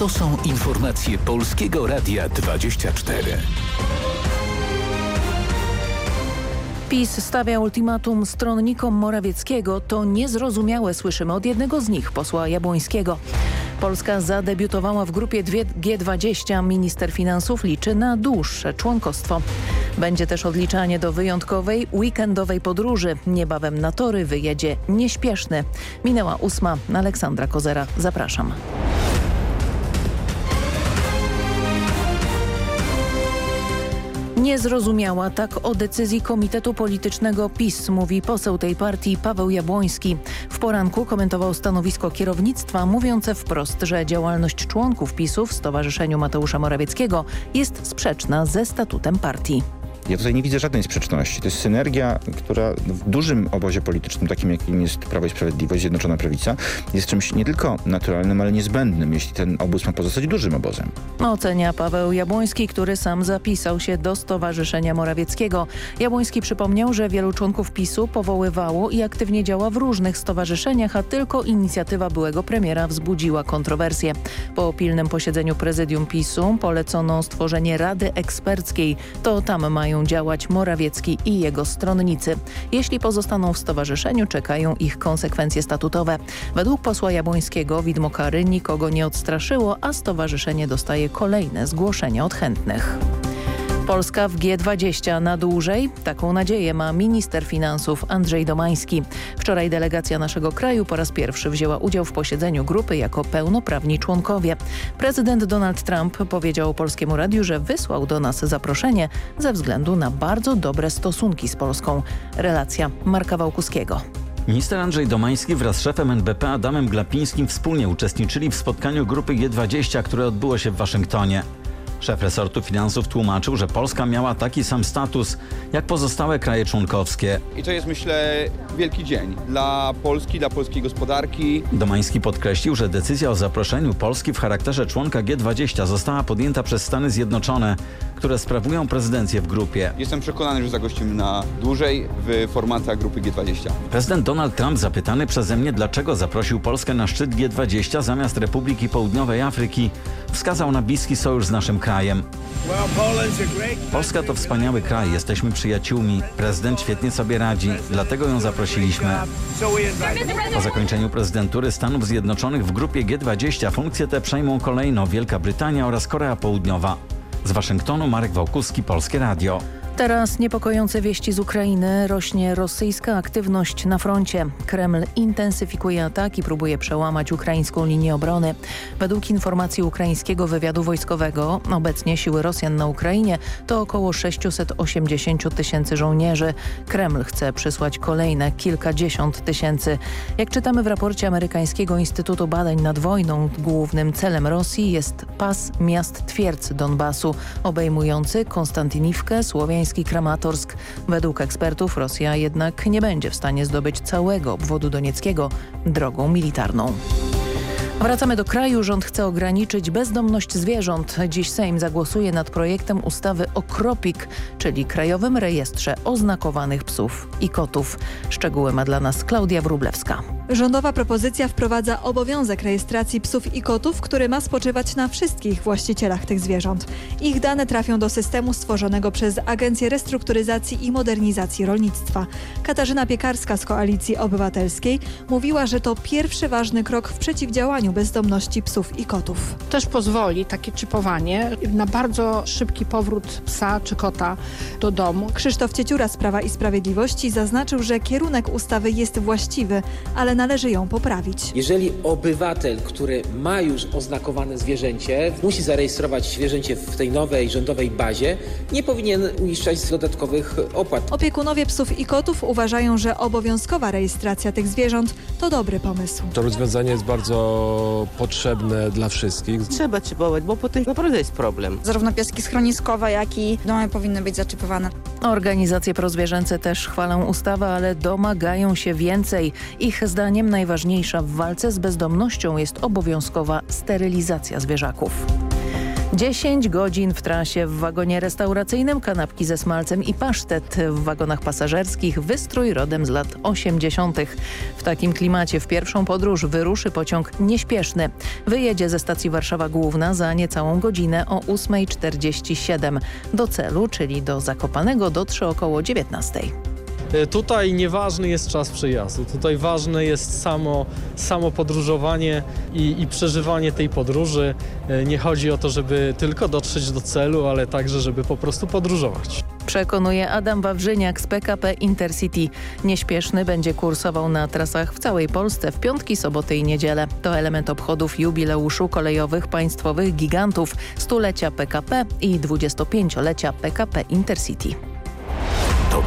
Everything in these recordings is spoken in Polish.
To są informacje Polskiego Radia 24. PiS stawia ultimatum stronnikom Morawieckiego. To niezrozumiałe, słyszymy od jednego z nich, posła Jabłońskiego. Polska zadebiutowała w grupie G20. Minister finansów liczy na dłuższe członkostwo. Będzie też odliczanie do wyjątkowej, weekendowej podróży. Niebawem na tory wyjedzie nieśpieszny. Minęła ósma. Aleksandra Kozera. Zapraszam. Nie zrozumiała tak o decyzji Komitetu Politycznego PiS, mówi poseł tej partii Paweł Jabłoński. W poranku komentował stanowisko kierownictwa, mówiące wprost, że działalność członków PiSu w Stowarzyszeniu Mateusza Morawieckiego jest sprzeczna ze statutem partii. Ja tutaj nie widzę żadnej sprzeczności. To jest synergia, która w dużym obozie politycznym, takim jakim jest Prawo i Sprawiedliwość, Zjednoczona Prawica, jest czymś nie tylko naturalnym, ale niezbędnym, jeśli ten obóz ma pozostać dużym obozem. Ocenia Paweł Jabłoński, który sam zapisał się do Stowarzyszenia Morawieckiego. Jabłoński przypomniał, że wielu członków PiSu powoływało i aktywnie działa w różnych stowarzyszeniach, a tylko inicjatywa byłego premiera wzbudziła kontrowersje. Po pilnym posiedzeniu prezydium PiSu polecono stworzenie Rady Eksperckiej. To tam mają działać Morawiecki i jego stronnicy. Jeśli pozostaną w stowarzyszeniu, czekają ich konsekwencje statutowe. Według posła Jabłońskiego widmo kary nikogo nie odstraszyło, a stowarzyszenie dostaje kolejne zgłoszenia od chętnych. Polska w G20 na dłużej? Taką nadzieję ma minister finansów Andrzej Domański. Wczoraj delegacja naszego kraju po raz pierwszy wzięła udział w posiedzeniu grupy jako pełnoprawni członkowie. Prezydent Donald Trump powiedział Polskiemu Radiu, że wysłał do nas zaproszenie ze względu na bardzo dobre stosunki z Polską. Relacja Marka Wałkuskiego. Minister Andrzej Domański wraz z szefem NBP Adamem Glapińskim wspólnie uczestniczyli w spotkaniu grupy G20, które odbyło się w Waszyngtonie. Szef resortu finansów tłumaczył, że Polska miała taki sam status jak pozostałe kraje członkowskie. I to jest myślę wielki dzień dla Polski, dla polskiej gospodarki. Domański podkreślił, że decyzja o zaproszeniu Polski w charakterze członka G20 została podjęta przez Stany Zjednoczone, które sprawują prezydencję w grupie. Jestem przekonany, że zagościmy na dłużej w formatach grupy G20. Prezydent Donald Trump zapytany przeze mnie, dlaczego zaprosił Polskę na szczyt G20 zamiast Republiki Południowej Afryki, wskazał na bliski sojusz z naszym krajem. Polska to wspaniały kraj, jesteśmy przyjaciółmi. Prezydent świetnie sobie radzi, dlatego ją zaprosiliśmy. Po zakończeniu prezydentury Stanów Zjednoczonych w grupie G20 funkcje te przejmą kolejno Wielka Brytania oraz Korea Południowa. Z Waszyngtonu Marek Wałkuski, Polskie Radio. Teraz niepokojące wieści z Ukrainy. Rośnie rosyjska aktywność na froncie. Kreml intensyfikuje ataki, próbuje przełamać ukraińską linię obrony. Według informacji ukraińskiego wywiadu wojskowego obecnie siły Rosjan na Ukrainie to około 680 tysięcy żołnierzy. Kreml chce przysłać kolejne kilkadziesiąt tysięcy. Jak czytamy w raporcie amerykańskiego Instytutu Badań nad Wojną, głównym celem Rosji jest pas miast twierdz Donbasu, obejmujący Konstantinivkę, Kramatorsk. Według ekspertów Rosja jednak nie będzie w stanie zdobyć całego obwodu donieckiego drogą militarną. Wracamy do kraju. Rząd chce ograniczyć bezdomność zwierząt. Dziś Sejm zagłosuje nad projektem ustawy o KROPIK, czyli Krajowym Rejestrze Oznakowanych Psów i Kotów. Szczegóły ma dla nas Klaudia Wróblewska. Rządowa propozycja wprowadza obowiązek rejestracji psów i kotów, który ma spoczywać na wszystkich właścicielach tych zwierząt. Ich dane trafią do systemu stworzonego przez Agencję Restrukturyzacji i Modernizacji Rolnictwa. Katarzyna Piekarska z Koalicji Obywatelskiej mówiła, że to pierwszy ważny krok w przeciwdziałaniu bezdomności psów i kotów. Też pozwoli takie czypowanie na bardzo szybki powrót psa czy kota do domu. Krzysztof Cieciura z Prawa i Sprawiedliwości zaznaczył, że kierunek ustawy jest właściwy, ale należy ją poprawić. Jeżeli obywatel, który ma już oznakowane zwierzęcie, musi zarejestrować zwierzęcie w tej nowej rządowej bazie, nie powinien uiszczać dodatkowych opłat. Opiekunowie psów i kotów uważają, że obowiązkowa rejestracja tych zwierząt to dobry pomysł. To rozwiązanie jest bardzo potrzebne dla wszystkich. Trzeba czipować, bo potem naprawdę jest problem. Zarówno pieski schroniskowe, jak i domy powinny być zaczipowane. Organizacje prozwierzęce też chwalą ustawę, ale domagają się więcej. Ich zdaniem najważniejsza w walce z bezdomnością jest obowiązkowa sterylizacja zwierzaków. 10 godzin w trasie w wagonie restauracyjnym, kanapki ze smalcem i pasztet. W wagonach pasażerskich wystrój rodem z lat 80. W takim klimacie w pierwszą podróż wyruszy pociąg nieśpieszny. Wyjedzie ze stacji Warszawa Główna za niecałą godzinę o 8.47. Do celu, czyli do Zakopanego dotrze około 19. E, tutaj nieważny jest czas przyjazdu, tutaj ważne jest samo, samo podróżowanie i, i przeżywanie tej podróży. E, nie chodzi o to, żeby tylko dotrzeć do celu, ale także, żeby po prostu podróżować. Przekonuje Adam Wawrzyniak z PKP Intercity. Nieśpieszny będzie kursował na trasach w całej Polsce w piątki, soboty i niedzielę. To element obchodów jubileuszu kolejowych państwowych gigantów, stulecia PKP i 25-lecia PKP Intercity.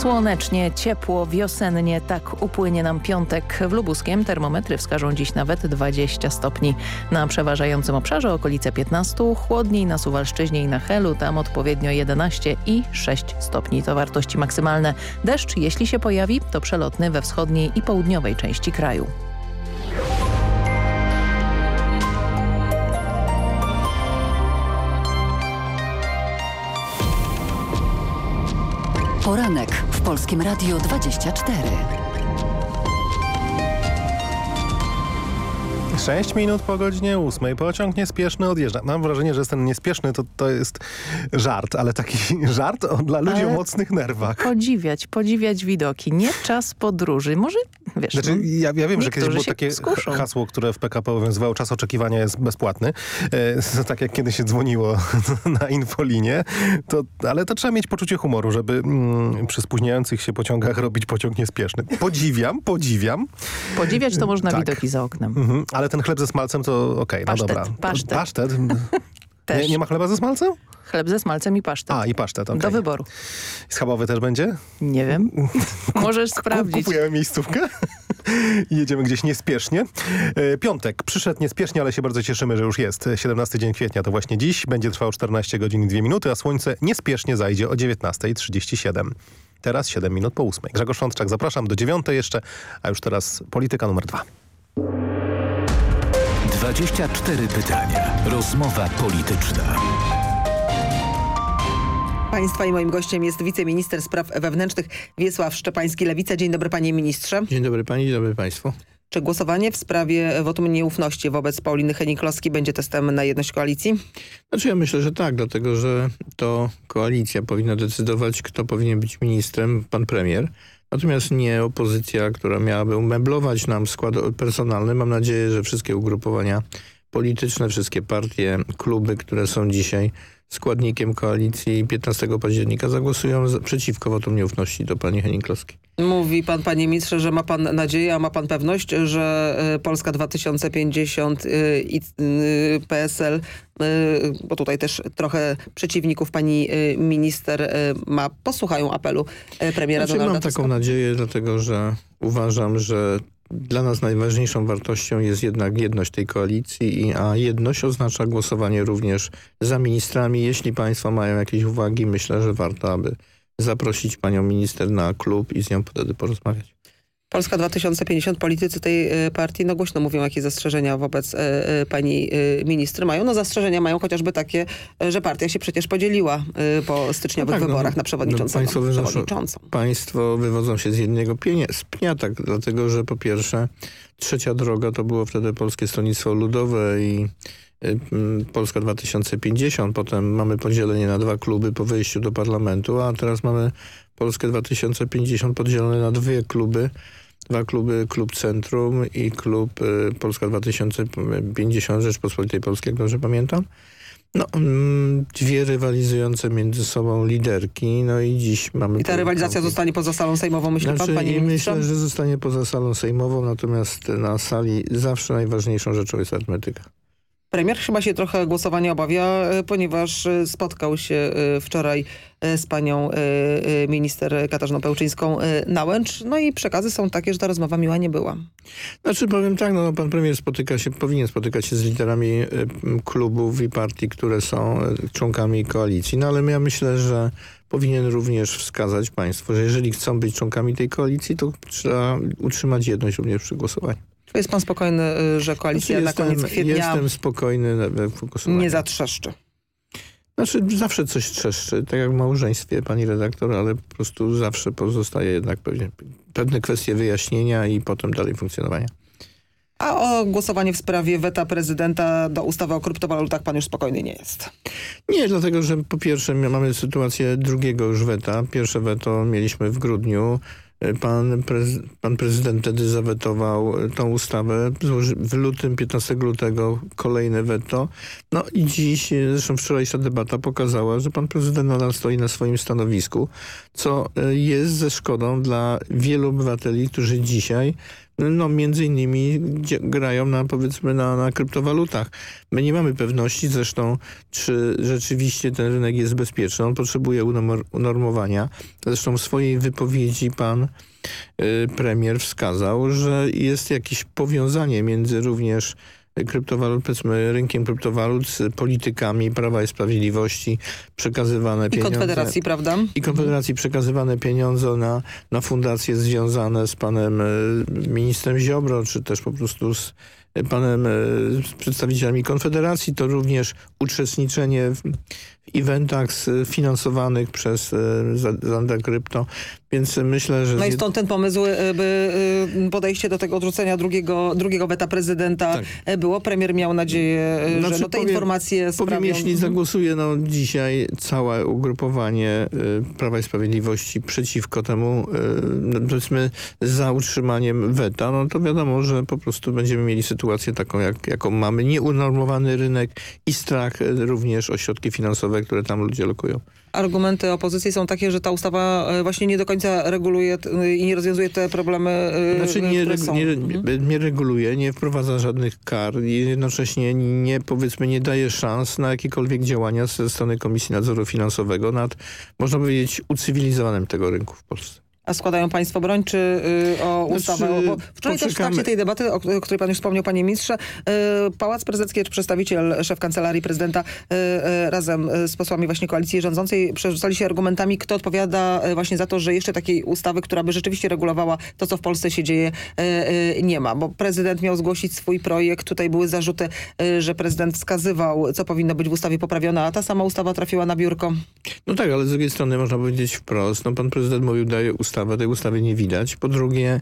Słonecznie, ciepło, wiosennie, tak upłynie nam piątek. W Lubuskiem termometry wskażą dziś nawet 20 stopni. Na przeważającym obszarze okolice 15, chłodniej na Suwalszczyźnie i na Helu, tam odpowiednio 11 i 6 stopni. To wartości maksymalne. Deszcz, jeśli się pojawi, to przelotny we wschodniej i południowej części kraju. Poranek w Polskim Radiu 24. 6 minut po godzinie 8. Pociąg niespieszny odjeżdża. Mam wrażenie, że jest ten niespieszny to, to jest żart, ale taki żart o, dla ludzi ale o mocnych nerwach. Podziwiać, podziwiać widoki. Nie czas podróży. Może, wiesz... Znaczy, no, ja, ja wiem, że kiedyś było takie skuszą. hasło, które w PKP obowiązywało, czas oczekiwania jest bezpłatny. E, tak jak kiedyś się dzwoniło na infolinię, to, ale to trzeba mieć poczucie humoru, żeby mm, przy spóźniających się pociągach robić pociąg niespieszny. Podziwiam, podziwiam. Podziwiać to można tak. widoki za oknem. Mhm, ale ten chleb ze smalcem to okej, okay, no dobra. Pasztet. Pasztet? nie, nie ma chleba ze smalcem? Chleb ze smalcem i pasztet. A, i pasztet, okay. Do wyboru. Schabowy też będzie? Nie wiem. Możesz sprawdzić. Kupujemy miejscówkę i jedziemy gdzieś niespiesznie. E, piątek. Przyszedł niespiesznie, ale się bardzo cieszymy, że już jest. 17 dzień kwietnia to właśnie dziś. Będzie trwał 14 godzin i 2 minuty, a słońce niespiesznie zajdzie o 19.37. Teraz 7 minut po 8. Grzegorz Szączak, zapraszam do 9 jeszcze, a już teraz polityka numer 2. 24 pytania. Rozmowa polityczna. Państwa i moim gościem jest wiceminister spraw wewnętrznych Wiesław Szczepański, Lewica. Dzień dobry panie ministrze. Dzień dobry pani, dzień dobry państwu. Czy głosowanie w sprawie wotum nieufności wobec Pauliny Henning-Kloski będzie testem na jedność koalicji? Znaczy ja myślę, że tak, dlatego że to koalicja powinna decydować, kto powinien być ministrem, pan premier. Natomiast nie opozycja, która miałaby umeblować nam skład personalny. Mam nadzieję, że wszystkie ugrupowania polityczne, wszystkie partie, kluby, które są dzisiaj składnikiem koalicji 15 października zagłosują przeciwko wotum nieufności do pani Henning-Kloskiej. Mówi pan, panie ministrze, że ma pan nadzieję, a ma pan pewność, że e, Polska 2050 e, i e, PSL, bo tutaj też trochę przeciwników pani minister ma, posłuchają apelu premiera znaczy, Donalda Mam taką nadzieję, dlatego że uważam, że dla nas najważniejszą wartością jest jednak jedność tej koalicji, a jedność oznacza głosowanie również za ministrami. Jeśli państwo mają jakieś uwagi, myślę, że warto, aby zaprosić panią minister na klub i z nią wtedy porozmawiać. Polska 2050, politycy tej e, partii no głośno mówią, jakie zastrzeżenia wobec e, e, pani ministry mają. No zastrzeżenia mają chociażby takie, że partia się przecież podzieliła po styczniowych no tak, wyborach no, na przewodniczącą. No, państwo, przewodniczącą. państwo wywodzą się z jednego pienia, z pnia, tak, dlatego że po pierwsze trzecia droga to było wtedy Polskie Stronnictwo Ludowe i Polska 2050, potem mamy podzielenie na dwa kluby po wejściu do parlamentu, a teraz mamy Polskę 2050 podzielone na dwie kluby, dwa kluby, Klub Centrum i Klub y, Polska 2050 Rzeczpospolitej Polskiej, jak dobrze pamiętam. No, mm, dwie rywalizujące między sobą liderki, no i dziś mamy... I ta rywalizacja zostanie poza salą sejmową, myśli znaczy, pan, panie Myślę, że zostanie poza salą sejmową, natomiast na sali zawsze najważniejszą rzeczą jest arytmetyka. Premier chyba się trochę głosowania obawia, e, ponieważ e, spotkał się e, wczoraj z panią minister Katarzyną Pełczyńską-Nałęcz. No i przekazy są takie, że ta rozmowa miła nie była. Znaczy powiem tak, no, pan premier spotyka się, powinien spotykać się z liderami klubów i partii, które są członkami koalicji. No ale ja myślę, że powinien również wskazać państwu, że jeżeli chcą być członkami tej koalicji, to trzeba utrzymać jedność również przy głosowaniu. Jest pan spokojny, y, że koalicja znaczy, na koniec kwietnia jestem spokojny we głosowaniu. nie zatrzeszczy? Znaczy zawsze coś trzeszczy, tak jak w małżeństwie, pani redaktor, ale po prostu zawsze pozostaje jednak pewnie, pewne kwestie wyjaśnienia i potem dalej funkcjonowania. A o głosowanie w sprawie weta prezydenta do ustawy o kryptowalutach pan już spokojny nie jest? Nie, dlatego że po pierwsze mamy sytuację drugiego już weta. Pierwsze weto mieliśmy w grudniu. Pan, prez, pan prezydent wtedy zawetował tą ustawę. W lutym, 15 lutego kolejne weto. No i dziś, zresztą wczorajsza debata pokazała, że pan prezydent nadal stoi na swoim stanowisku, co jest ze szkodą dla wielu obywateli, którzy dzisiaj no między innymi grają na powiedzmy na, na kryptowalutach. My nie mamy pewności zresztą, czy rzeczywiście ten rynek jest bezpieczny. On potrzebuje unormowania. Zresztą w swojej wypowiedzi pan y, premier wskazał, że jest jakieś powiązanie między również kryptowalut, powiedzmy rynkiem kryptowalut z politykami Prawa i Sprawiedliwości przekazywane I pieniądze. I Konfederacji, prawda? I Konfederacji przekazywane pieniądze na, na fundacje związane z panem e, ministrem Ziobro, czy też po prostu z panem e, z przedstawicielami Konfederacji, to również uczestniczenie w, eventach finansowanych przez e, Zanda Krypto, więc myślę, że... No i stąd ten pomysł, e, by podejście do tego odrzucenia drugiego, drugiego weta prezydenta tak. było. Premier miał nadzieję, znaczy, że no te powiem, informacje sprawią... Powiem, jeśli zagłosuje no, dzisiaj całe ugrupowanie Prawa i Sprawiedliwości przeciwko temu, no, powiedzmy za utrzymaniem weta, no to wiadomo, że po prostu będziemy mieli sytuację taką, jak, jaką mamy. Nieunormowany rynek i strach również o środki finansowe które tam ludzie lokują. Argumenty opozycji są takie, że ta ustawa e, właśnie nie do końca reguluje i nie rozwiązuje te problemy, e, znaczy nie, nie, nie, reguluje, nie wprowadza żadnych kar i jednocześnie nie, powiedzmy, nie daje szans na jakiekolwiek działania ze strony Komisji Nadzoru Finansowego nad, można powiedzieć, ucywilizowanym tego rynku w Polsce. A składają państwo broń, czy y, o znaczy, ustawę? Znaczy, bo wczoraj poczekamy. też w trakcie tej debaty, o, o, której pan już wspomniał, panie ministrze, y, Pałac Prezydencki, czy przedstawiciel, szef kancelarii prezydenta y, y razem z posłami właśnie koalicji rządzącej przerzucali się argumentami, kto odpowiada y, właśnie za to, że jeszcze takiej ustawy, która by rzeczywiście regulowała to, co w Polsce się dzieje, y, nie ma. Bo prezydent miał zgłosić swój projekt. Tutaj były zarzuty, że prezydent wskazywał, co powinno być w ustawie poprawione, a ta sama ustawa trafiła na biurko. No tak, ale z drugiej strony można powiedzieć wprost, no pan prezydent mówił, daje ustawę ustawę, tej ustawy nie widać. Po drugie,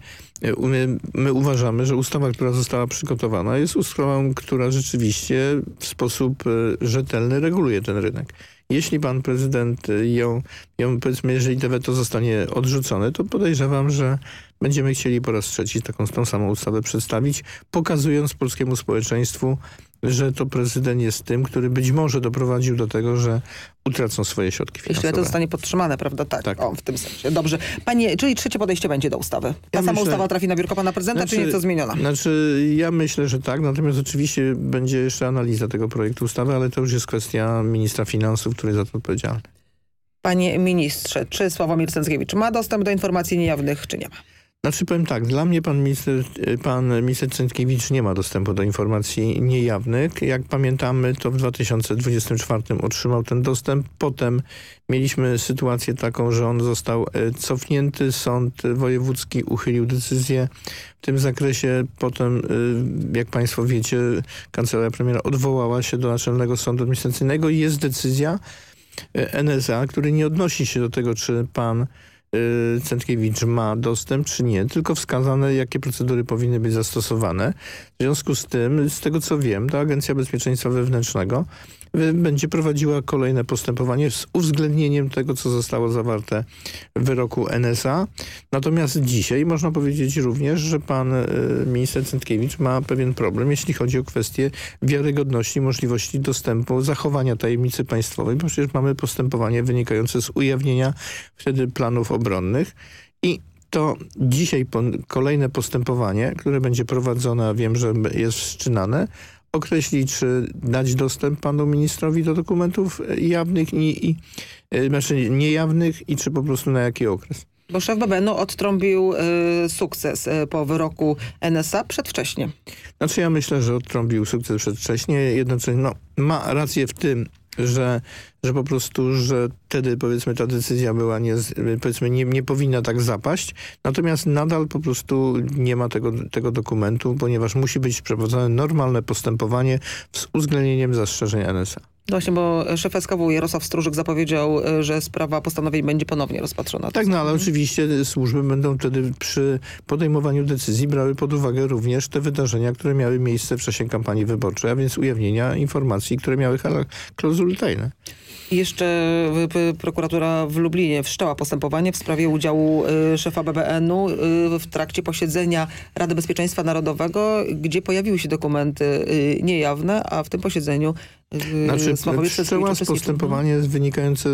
my, my, uważamy, że ustawa, która została przygotowana jest ustawą, która rzeczywiście w sposób e, rzetelny reguluje ten rynek. Jeśli pan prezydent ją, ją powiedzmy, jeżeli to weto zostanie odrzucone, to podejrzewam, że będziemy chcieli po raz trzeci taką tą samą ustawę przedstawić, pokazując polskiemu społeczeństwu, że to prezydent jest tym, który być może doprowadził do tego, że utracą swoje środki finansowe. Jeśli to zostanie podtrzymane, prawda? Tak, tak. O, w tym sensie. Dobrze. Panie, czyli trzecie podejście będzie do ustawy. Ta ja sama myślę, ustawa trafi na biurko pana prezydenta, znaczy, czy nieco zmieniona? Znaczy, ja myślę, że tak. Natomiast oczywiście będzie jeszcze analiza tego projektu ustawy, ale to już jest kwestia ministra finansów, który jest za to odpowiedzialny. Panie ministrze, czy Sławomir Cęckiewicz ma dostęp do informacji niejawnych, czy nie ma? Znaczy powiem tak, dla mnie pan minister, pan minister nie ma dostępu do informacji niejawnych. Jak pamiętamy, to w 2024 otrzymał ten dostęp. Potem mieliśmy sytuację taką, że on został e, cofnięty. Sąd wojewódzki uchylił decyzję w tym zakresie. Potem, e, jak państwo wiecie, kancelaria premiera odwołała się do Naczelnego Sądu Administracyjnego i jest decyzja e, NSA, który nie odnosi się do tego, czy pan Centkiewicz ma dostęp, czy nie, tylko wskazane, jakie procedury powinny być zastosowane. W związku z tym, z tego co wiem, ta Agencja Bezpieczeństwa Wewnętrznego będzie prowadziła kolejne postępowanie z uwzględnieniem tego, co zostało zawarte w wyroku NSA. Natomiast dzisiaj można powiedzieć również, że pan y, minister Centkiewicz ma pewien problem, jeśli chodzi o kwestię wiarygodności, możliwości dostępu, zachowania tajemnicy państwowej, bo przecież mamy postępowanie wynikające z ujawnienia wtedy planów obronnych i to dzisiaj kolejne postępowanie, które będzie prowadzone, a wiem, że jest wszczynane, określi, czy dać dostęp panu ministrowi do dokumentów jawnych i, i znaczy niejawnych i czy po prostu na jaki okres. Bo szef BBN odtrąbił y, sukces y, po wyroku NSA przedwcześnie. Znaczy ja myślę, że odtrąbił sukces przedwcześnie. Jednocześnie no, ma rację w tym, że, że po prostu, że wtedy powiedzmy ta decyzja była nie, powiedzmy nie, nie powinna tak zapaść, natomiast nadal po prostu nie ma tego, tego dokumentu, ponieważ musi być przeprowadzone normalne postępowanie z uwzględnieniem zastrzeżeń NSA. No właśnie, bo szef SKW Jarosław Stróżyk zapowiedział, e, że sprawa postanowień będzie ponownie rozpatrzona. Tak, no ale oczywiście służby będą wtedy przy podejmowaniu decyzji brały pod uwagę również te wydarzenia, które miały miejsce w czasie kampanii wyborczej, a więc ujawnienia informacji, które miały klauzuly tajne. Jeszcze prokuratura w Lublinie wszczęła postępowanie w sprawie udziału y, szefa BBN-u y, w trakcie posiedzenia Rady Bezpieczeństwa Narodowego, gdzie pojawiły się dokumenty y, niejawne, a w tym posiedzeniu znaczy, wszczęła postępowanie wynikające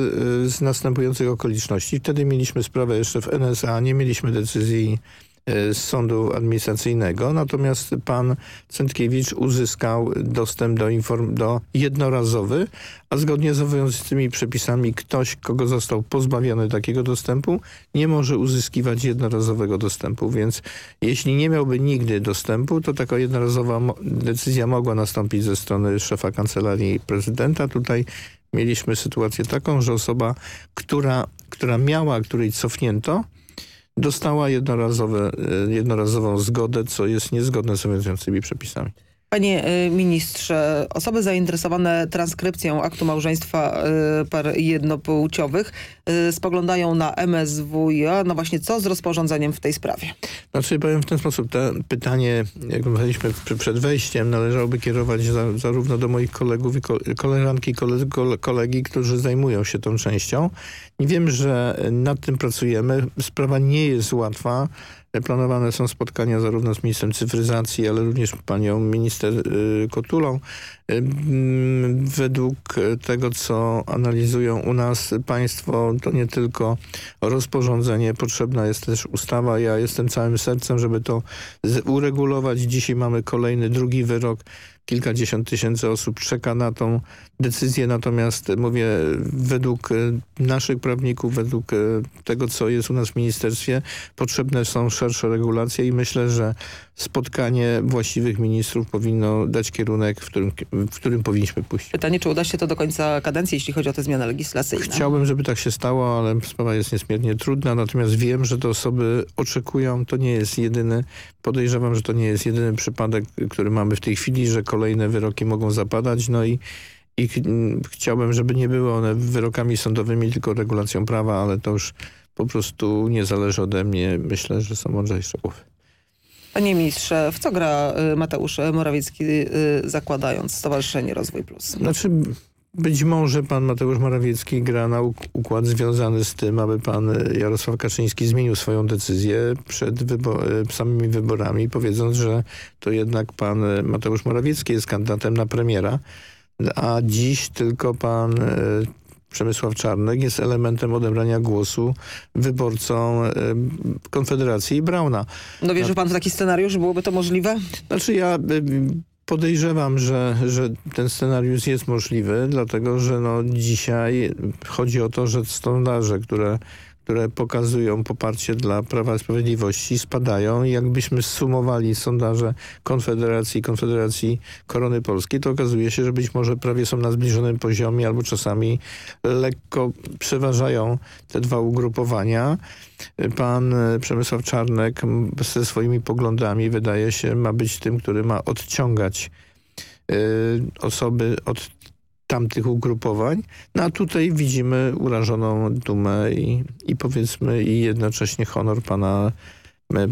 z następujących okoliczności. Wtedy mieliśmy sprawę jeszcze w NSA, nie mieliśmy decyzji z sądu administracyjnego, natomiast pan Centkiewicz uzyskał dostęp do, inform do jednorazowy, a zgodnie z obowiązującymi przepisami ktoś, kogo został pozbawiony takiego dostępu, nie może uzyskiwać jednorazowego dostępu, więc jeśli nie miałby nigdy dostępu, to taka jednorazowa decyzja mogła nastąpić ze strony szefa kancelarii prezydenta. Tutaj mieliśmy sytuację taką, że osoba, która, która miała, której cofnięto, dostała jednorazowe, e, jednorazową zgodę, co jest niezgodne z obowiązującymi przepisami. Panie e, ministrze, osoby zainteresowane transkrypcją aktu małżeństwa e, par jednopłciowych spoglądają na MSWiA. No właśnie, co z rozporządzeniem w tej sprawie? Znaczy powiem w ten sposób, to pytanie, jak mówiliśmy przed wejściem, należałoby kierować za, zarówno do moich kolegów i koleżanki i kolegi, którzy zajmują się tą częścią. I wiem, że nad tym pracujemy. Sprawa nie jest łatwa. Planowane są spotkania zarówno z ministrem cyfryzacji, ale również panią minister y, Kotulą. Y, mm, według tego, co analizują u nas państwo, to nie tylko rozporządzenie, potrzebna jest też ustawa. Ja jestem całym sercem, żeby to uregulować. Dzisiaj mamy kolejny, drugi wyrok kilkadziesiąt tysięcy osób czeka na tą decyzję, natomiast mówię, według e, naszych prawników, według e, tego, co jest u nas w ministerstwie, potrzebne są szersze regulacje i myślę, że spotkanie właściwych ministrów powinno dać kierunek, w którym, w którym powinniśmy pójść. Pytanie, czy uda się to do końca kadencji, jeśli chodzi o te zmiany legislacyjne? Chciałbym, żeby tak się stało, ale sprawa jest niesmiernie trudna, natomiast wiem, że te osoby oczekują, to nie jest jedyny, podejrzewam, że to nie jest jedyny przypadek, który mamy w tej chwili, że kolejne wyroki mogą zapadać, no i i chciałbym, żeby nie były one wyrokami sądowymi, tylko regulacją prawa, ale to już po prostu nie zależy ode mnie. Myślę, że są mądrzejsze głowy. Panie ministrze, w co gra y, Mateusz Morawiecki y, zakładając Stowarzyszenie Rozwój Plus? Znaczy być może pan Mateusz Morawiecki gra na układ związany z tym, aby pan Jarosław Kaczyński zmienił swoją decyzję przed wybo y, samymi wyborami, powiedząc, że to jednak pan Mateusz Morawiecki jest kandydatem na premiera, a dziś tylko pan Przemysław Czarnek jest elementem odebrania głosu wyborcom Konfederacji i Brauna. No wierzy pan w taki scenariusz? Byłoby to możliwe? Znaczy ja podejrzewam, że, że ten scenariusz jest możliwy, dlatego że no dzisiaj chodzi o to, że sondaże, które które pokazują poparcie dla Prawa i Sprawiedliwości spadają. Jakbyśmy sumowali sondaże Konfederacji Konfederacji Korony Polskiej, to okazuje się, że być może prawie są na zbliżonym poziomie albo czasami lekko przeważają te dwa ugrupowania. Pan Przemysław Czarnek ze swoimi poglądami wydaje się ma być tym, który ma odciągać y, osoby od tamtych ugrupowań. No a tutaj widzimy urażoną dumę i, i powiedzmy i jednocześnie honor pana e,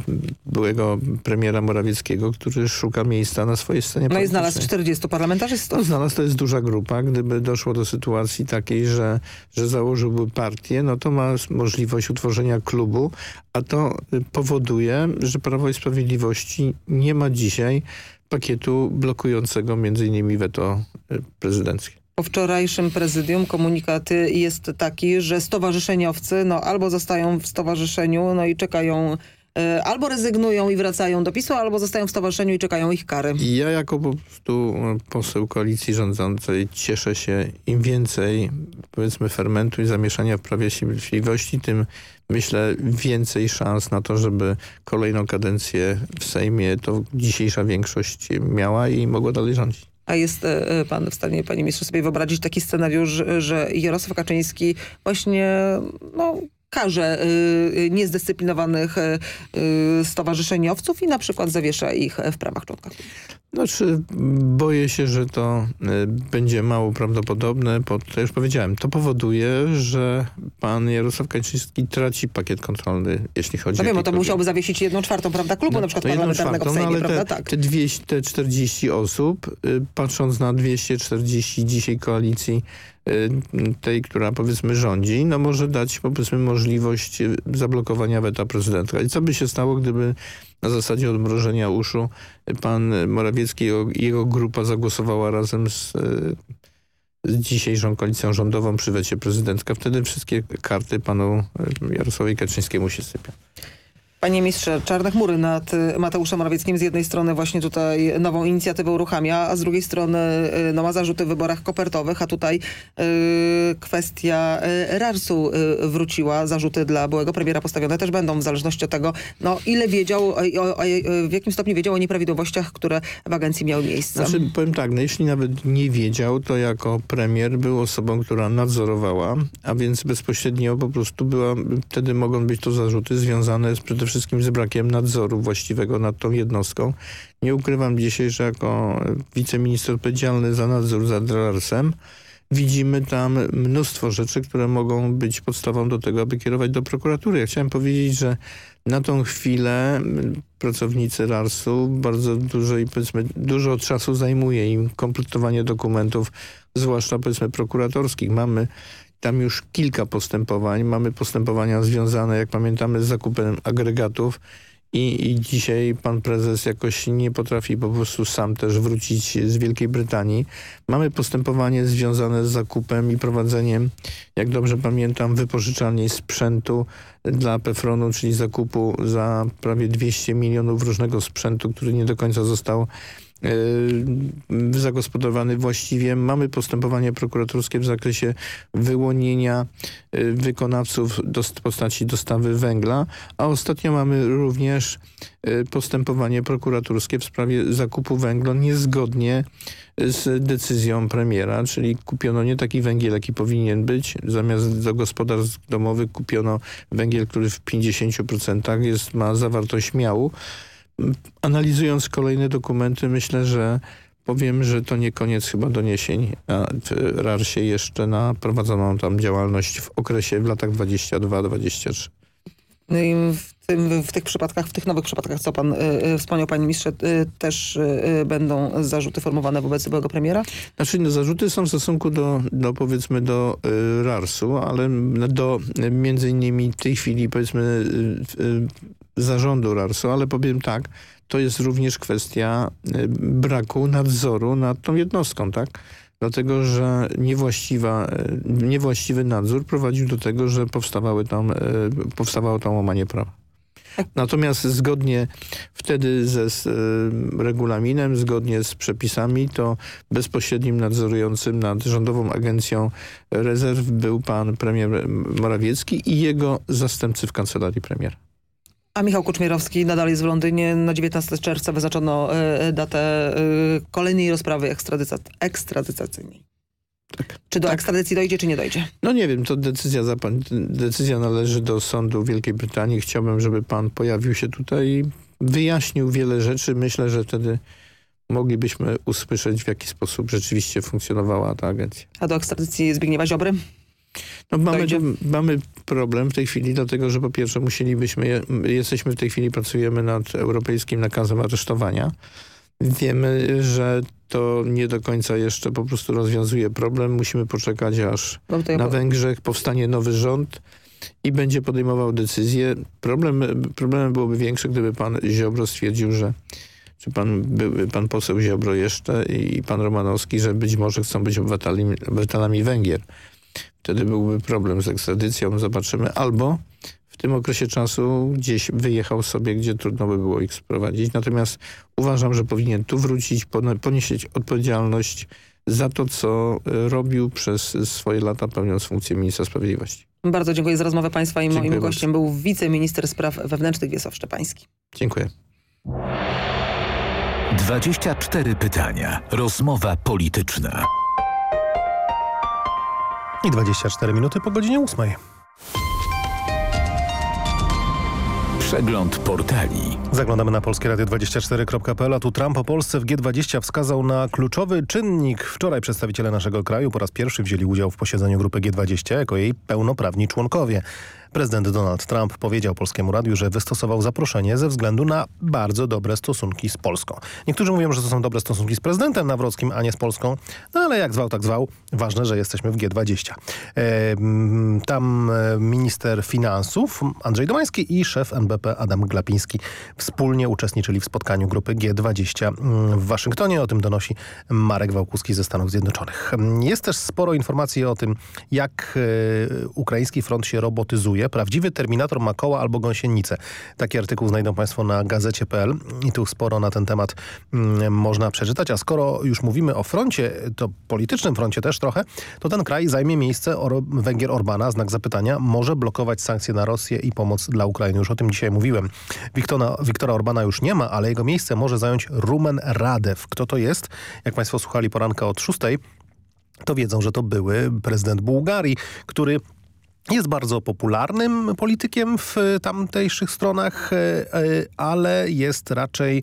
byłego premiera Morawieckiego, który szuka miejsca na swojej scenie No i znalazł 40 parlamentarzystów. No znalazł, to jest duża grupa. Gdyby doszło do sytuacji takiej, że, że założyłby partię, no to ma możliwość utworzenia klubu, a to powoduje, że Prawo i Sprawiedliwości nie ma dzisiaj pakietu blokującego między innymi weto e, prezydenckie. Po wczorajszym prezydium komunikat jest taki, że stowarzyszeniowcy no, albo zostają w stowarzyszeniu no i czekają e, albo rezygnują i wracają do PiSu, albo zostają w stowarzyszeniu i czekają ich kary. Ja jako po prostu poseł koalicji rządzącej cieszę się im więcej powiedzmy fermentu i zamieszania w Prawie Sprawiedliwości, tym myślę więcej szans na to, żeby kolejną kadencję w Sejmie to dzisiejsza większość miała i mogła dalej rządzić. A jest e, pan w stanie, panie ministrze, sobie wyobrazić taki scenariusz, że Jarosław Kaczyński właśnie no, karze y, niezdyscyplinowanych y, y, stowarzyszeniowców i na przykład zawiesza ich w prawach członkowskich? Znaczy, boję się, że to będzie mało prawdopodobne, bo to już powiedziałem, to powoduje, że pan Jarosław Kaczyński traci pakiet kontrolny, jeśli chodzi no o... wiem, bo to musiałby zawiesić jedną czwartą, prawda, klubu no, na przykład no parlamentarnego czwartą, w Sejmie, no, ale prawda? Te, tak. te, 200, te 40 osób, patrząc na 240 dzisiaj koalicji tej, która powiedzmy rządzi, no może dać powiedzmy możliwość zablokowania weta prezydenta. I co by się stało, gdyby na zasadzie odmrożenia uszu pan Morawiecki i jego grupa zagłosowała razem z, z dzisiejszą koalicją rządową przy wecie prezydentka. Wtedy wszystkie karty panu Jarosławowi Kaczyńskiemu się sypią. Panie ministrze, czarne chmury nad y, Mateuszem Morawieckim z jednej strony właśnie tutaj nową inicjatywę uruchamia, a z drugiej strony y, no, ma zarzuty w wyborach kopertowych, a tutaj y, kwestia y, RARS-u y, wróciła. Zarzuty dla byłego premiera postawione też będą w zależności od tego, no, ile wiedział, o, o, o, w jakim stopniu wiedział o nieprawidłowościach, które w agencji miały miejsce. Znaczy, powiem tak, no, jeśli nawet nie wiedział, to jako premier był osobą, która nadzorowała, a więc bezpośrednio po prostu była, wtedy mogą być to zarzuty związane z przede wszystkim wszystkim z brakiem nadzoru właściwego nad tą jednostką. Nie ukrywam dzisiaj, że jako wiceminister odpowiedzialny za nadzór za DRARS-em widzimy tam mnóstwo rzeczy, które mogą być podstawą do tego, aby kierować do prokuratury. Ja chciałem powiedzieć, że na tą chwilę pracownicy RARS-u bardzo dużo i powiedzmy dużo czasu zajmuje im kompletowanie dokumentów, zwłaszcza powiedzmy prokuratorskich. Mamy tam już kilka postępowań. Mamy postępowania związane, jak pamiętamy, z zakupem agregatów i, i dzisiaj pan prezes jakoś nie potrafi po prostu sam też wrócić z Wielkiej Brytanii. Mamy postępowanie związane z zakupem i prowadzeniem, jak dobrze pamiętam, wypożyczalni sprzętu dla Pefronu, czyli zakupu za prawie 200 milionów różnego sprzętu, który nie do końca został zagospodarowany właściwie. Mamy postępowanie prokuratorskie w zakresie wyłonienia wykonawców do postaci dostawy węgla, a ostatnio mamy również postępowanie prokuratorskie w sprawie zakupu węgla niezgodnie z decyzją premiera, czyli kupiono nie taki węgiel, jaki powinien być. Zamiast do gospodarstw domowych kupiono węgiel, który w 50% jest, ma zawartość miału. Analizując kolejne dokumenty, myślę, że powiem, że to nie koniec chyba doniesień w RARSie jeszcze na prowadzoną tam działalność w okresie w latach 22-23. No i w, tym, w tych przypadkach, w tych nowych przypadkach, co pan y, y, wspomniał, panie ministrze, y, też y, będą zarzuty formowane wobec byłego premiera? Znaczy, no, zarzuty są w stosunku do, do powiedzmy, do y, RARS-u, ale do między innymi w tej chwili, powiedzmy, zarządu RARS-u, ale powiem tak, to jest również kwestia braku nadzoru nad tą jednostką, tak? dlatego że niewłaściwa, niewłaściwy nadzór prowadził do tego, że powstawały tam, powstawało tam łamanie prawa. Natomiast zgodnie wtedy ze z, regulaminem, zgodnie z przepisami, to bezpośrednim nadzorującym nad Rządową Agencją Rezerw był pan premier Morawiecki i jego zastępcy w kancelarii premiera. A Michał Kuczmierowski nadal jest w Londynie. Na 19 czerwca wyznaczono y, datę y, kolejnej rozprawy ekstradyca ekstradycyjnej. Tak. Czy do tak. ekstradycji dojdzie, czy nie dojdzie? No nie wiem, to decyzja, decyzja należy do sądu Wielkiej Brytanii. Chciałbym, żeby pan pojawił się tutaj i wyjaśnił wiele rzeczy. Myślę, że wtedy moglibyśmy usłyszeć, w jaki sposób rzeczywiście funkcjonowała ta agencja. A do ekstradycji Zbigniewa Ziobry? No mamy, mamy problem w tej chwili, dlatego że po pierwsze musielibyśmy, jesteśmy w tej chwili, pracujemy nad europejskim nakazem aresztowania. Wiemy, że to nie do końca jeszcze po prostu rozwiązuje problem. Musimy poczekać, aż na Węgrzech powstanie nowy rząd i będzie podejmował decyzję. Problem, problemem byłoby większe, gdyby pan Ziobro stwierdził, że czy pan, by, pan poseł Ziobro jeszcze i pan Romanowski, że być może chcą być obywatelami, obywatelami Węgier. Wtedy byłby problem z ekstradycją, zobaczymy. Albo tym okresie czasu gdzieś wyjechał sobie, gdzie trudno by było ich sprowadzić. Natomiast uważam, że powinien tu wrócić, ponieść odpowiedzialność za to, co e, robił przez swoje lata pełniąc funkcję ministra sprawiedliwości. Bardzo dziękuję za rozmowę Państwa i dziękuję moim bardzo. gościem był wiceminister spraw wewnętrznych Wiesław Szczepański. Dziękuję. 24 pytania. Rozmowa polityczna. I 24 minuty po godzinie 8. Przegląd portali. Zaglądamy na polskieradio24.pl, a tu Trump o Polsce w G20 wskazał na kluczowy czynnik. Wczoraj przedstawiciele naszego kraju po raz pierwszy wzięli udział w posiedzeniu grupy G20 jako jej pełnoprawni członkowie. Prezydent Donald Trump powiedział Polskiemu Radiu, że wystosował zaproszenie ze względu na bardzo dobre stosunki z Polską. Niektórzy mówią, że to są dobre stosunki z prezydentem Nawrockim, a nie z Polską, no ale jak zwał, tak zwał. Ważne, że jesteśmy w G20. E, tam minister finansów Andrzej Domański i szef NBP Adam Glapiński wspólnie uczestniczyli w spotkaniu grupy G20 w Waszyngtonie. O tym donosi Marek Wałkuski ze Stanów Zjednoczonych. Jest też sporo informacji o tym, jak e, ukraiński front się robotyzuje. Prawdziwy terminator ma koła albo gąsienicę. Taki artykuł znajdą Państwo na gazecie.pl i tu sporo na ten temat mm, można przeczytać. A skoro już mówimy o froncie, to politycznym froncie też trochę, to ten kraj zajmie miejsce Or Węgier Orbana, znak zapytania, może blokować sankcje na Rosję i pomoc dla Ukrainy. Już o tym dzisiaj mówiłem. Wiktora, Wiktora Orbana już nie ma, ale jego miejsce może zająć Rumen Radew. Kto to jest? Jak Państwo słuchali poranka od szóstej, to wiedzą, że to były prezydent Bułgarii, który jest bardzo popularnym politykiem w tamtejszych stronach, ale jest raczej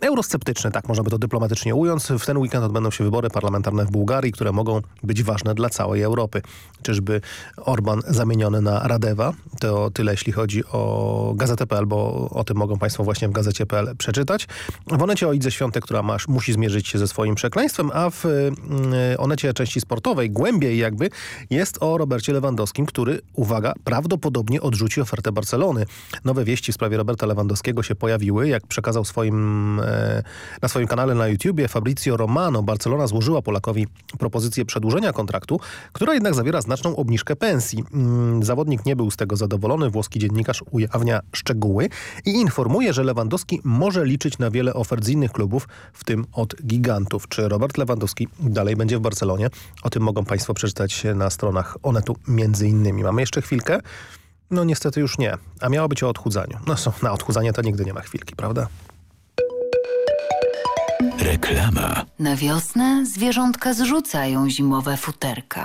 eurosceptyczny, tak można by to dyplomatycznie ująć. W ten weekend odbędą się wybory parlamentarne w Bułgarii, które mogą być ważne dla całej Europy. Czyżby Orban zamieniony na Radewa? To tyle, jeśli chodzi o gazetę.pl, bo o tym mogą Państwo właśnie w gazecie.pl przeczytać. W Onecie o Idze Świątek, która ma, musi zmierzyć się ze swoim przekleństwem, a w y, Onecie części sportowej, głębiej jakby, jest o Robercie Lewandowskim, który, uwaga, prawdopodobnie odrzuci ofertę Barcelony. Nowe wieści w sprawie Roberta Lewandowskiego się pojawiły, jak przekazał swoim na swoim kanale na YouTubie Fabrizio Romano Barcelona złożyła Polakowi propozycję przedłużenia kontraktu, która jednak zawiera znaczną obniżkę pensji. Zawodnik nie był z tego zadowolony. Włoski dziennikarz ujawnia szczegóły i informuje, że Lewandowski może liczyć na wiele ofert z innych klubów, w tym od gigantów. Czy Robert Lewandowski dalej będzie w Barcelonie? O tym mogą Państwo przeczytać na stronach Onetu między innymi. Mamy jeszcze chwilkę? No niestety już nie. A miało być o odchudzaniu. No na odchudzanie to nigdy nie ma chwilki, prawda? Reklama. Na wiosnę zwierzątka zrzucają zimowe futerka.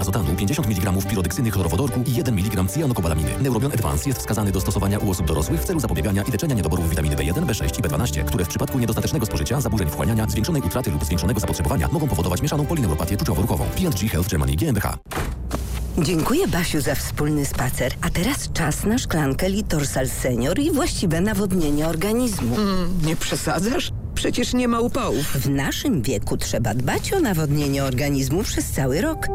azotanu, 50 mg pirodeksyny chlorowodorku i 1 mg cyjanokobalaminy. Neurobion Advance jest wskazany do stosowania u osób dorosłych w celu zapobiegania i leczenia niedoborów witaminy B1, B6 i B12, które w przypadku niedostatecznego spożycia, zaburzeń wchłaniania, zwiększonej utraty lub zwiększonego zapotrzebowania mogą powodować mieszaną polineuropatię czuciowo-ruchową. P&G Health Germany GmbH. Dziękuję Basiu za wspólny spacer. A teraz czas na szklankę Litorsal Senior i właściwe nawodnienie organizmu. Mm, nie przesadzasz? Przecież nie ma upałów. W naszym wieku trzeba dbać o nawodnienie organizmu przez cały rok.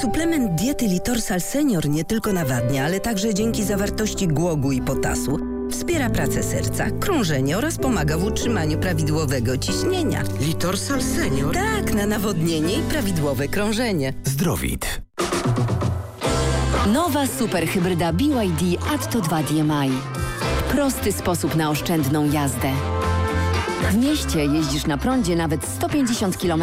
Suplement diety Litorsal Senior nie tylko nawadnia, ale także dzięki zawartości głogu i potasu wspiera pracę serca, krążenie oraz pomaga w utrzymaniu prawidłowego ciśnienia. Litorsal Senior? Tak, na nawodnienie i prawidłowe krążenie. Zdrowit. Nowa superhybryda BYD Atto 2 DMI. Prosty sposób na oszczędną jazdę. W mieście jeździsz na prądzie nawet 150 km.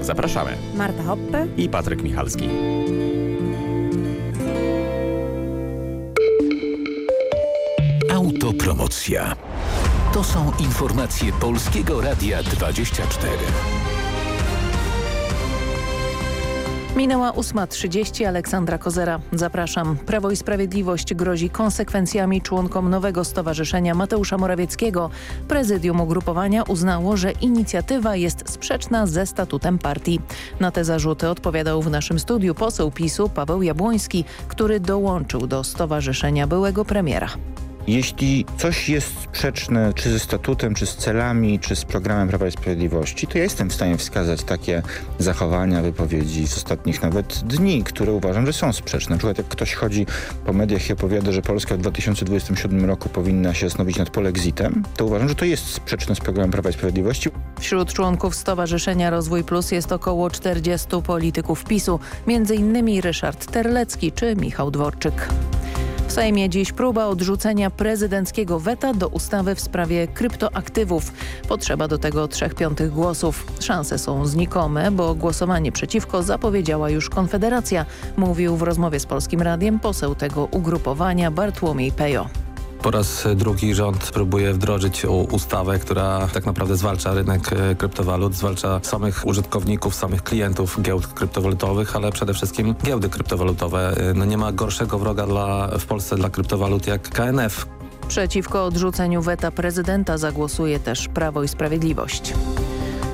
Zapraszamy. Marta Hoppe i Patryk Michalski. Autopromocja. To są informacje Polskiego Radia 24. Minęła 8.30. Aleksandra Kozera. Zapraszam. Prawo i Sprawiedliwość grozi konsekwencjami członkom nowego stowarzyszenia Mateusza Morawieckiego. Prezydium ugrupowania uznało, że inicjatywa jest sprzeczna ze statutem partii. Na te zarzuty odpowiadał w naszym studiu poseł PiSu Paweł Jabłoński, który dołączył do stowarzyszenia byłego premiera. Jeśli coś jest sprzeczne czy ze statutem, czy z celami, czy z programem Prawa i Sprawiedliwości, to ja jestem w stanie wskazać takie zachowania, wypowiedzi z ostatnich nawet dni, które uważam, że są sprzeczne. Na przykład jak ktoś chodzi po mediach i opowiada, że Polska w 2027 roku powinna się zastanowić nad polexitem, to uważam, że to jest sprzeczne z programem Prawa i Sprawiedliwości. Wśród członków Stowarzyszenia Rozwój Plus jest około 40 polityków PiSu, m.in. Ryszard Terlecki czy Michał Dworczyk. W Sejmie dziś próba odrzucenia prezydenckiego weta do ustawy w sprawie kryptoaktywów. Potrzeba do tego trzech piątych głosów. Szanse są znikome, bo głosowanie przeciwko zapowiedziała już Konfederacja, mówił w rozmowie z Polskim Radiem poseł tego ugrupowania Bartłomiej Pejo. Po raz drugi rząd próbuje wdrożyć ustawę, która tak naprawdę zwalcza rynek e, kryptowalut, zwalcza samych użytkowników, samych klientów giełd kryptowalutowych, ale przede wszystkim giełdy kryptowalutowe. E, no nie ma gorszego wroga dla, w Polsce dla kryptowalut jak KNF. Przeciwko odrzuceniu weta prezydenta zagłosuje też Prawo i Sprawiedliwość.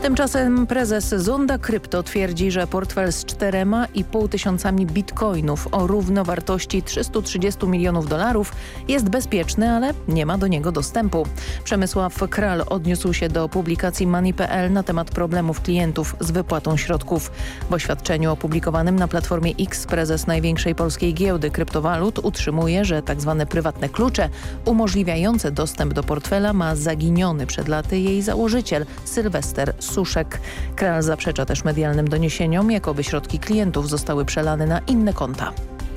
Tymczasem prezes Zonda Krypto twierdzi, że portfel z 4,5 tysiącami bitcoinów o równowartości 330 milionów dolarów jest bezpieczny, ale nie ma do niego dostępu. Przemysław Kral odniósł się do publikacji Money.pl na temat problemów klientów z wypłatą środków. W oświadczeniu opublikowanym na Platformie X prezes największej polskiej giełdy kryptowalut utrzymuje, że tzw. Tak prywatne klucze umożliwiające dostęp do portfela ma zaginiony przed laty jej założyciel Sylwester Suszek. Kral zaprzecza też medialnym doniesieniom, jakoby środki klientów zostały przelane na inne konta.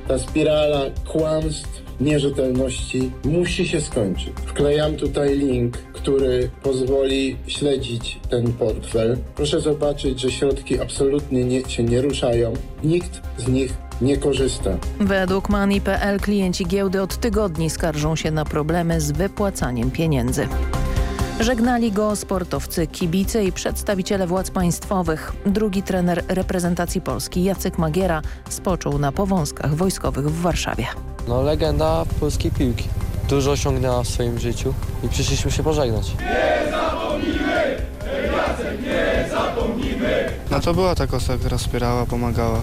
Ta spirala kłamstw, nierzetelności musi się skończyć. Wklejam tutaj link, który pozwoli śledzić ten portfel. Proszę zobaczyć, że środki absolutnie nie, się nie ruszają. Nikt z nich nie korzysta. Według Money.pl klienci giełdy od tygodni skarżą się na problemy z wypłacaniem pieniędzy. Żegnali go sportowcy, kibice i przedstawiciele władz państwowych. Drugi trener reprezentacji Polski, Jacek Magiera, spoczął na powązkach wojskowych w Warszawie. No legenda polskiej piłki. Dużo osiągnęła w swoim życiu i przyszliśmy się pożegnać. Nie zapomnimy! Jacek, nie zapomnimy! No to była taka osoba, która wspierała, pomagała.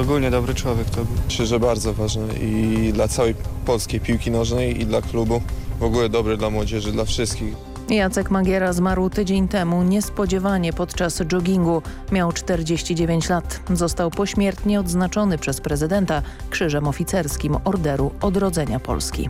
Ogólnie dobry człowiek to był. Myślę, że bardzo ważny i dla całej polskiej piłki nożnej i dla klubu. W ogóle dobry dla młodzieży, dla wszystkich. Jacek Magiera zmarł tydzień temu niespodziewanie podczas joggingu. Miał 49 lat. Został pośmiertnie odznaczony przez prezydenta krzyżem oficerskim Orderu Odrodzenia Polski.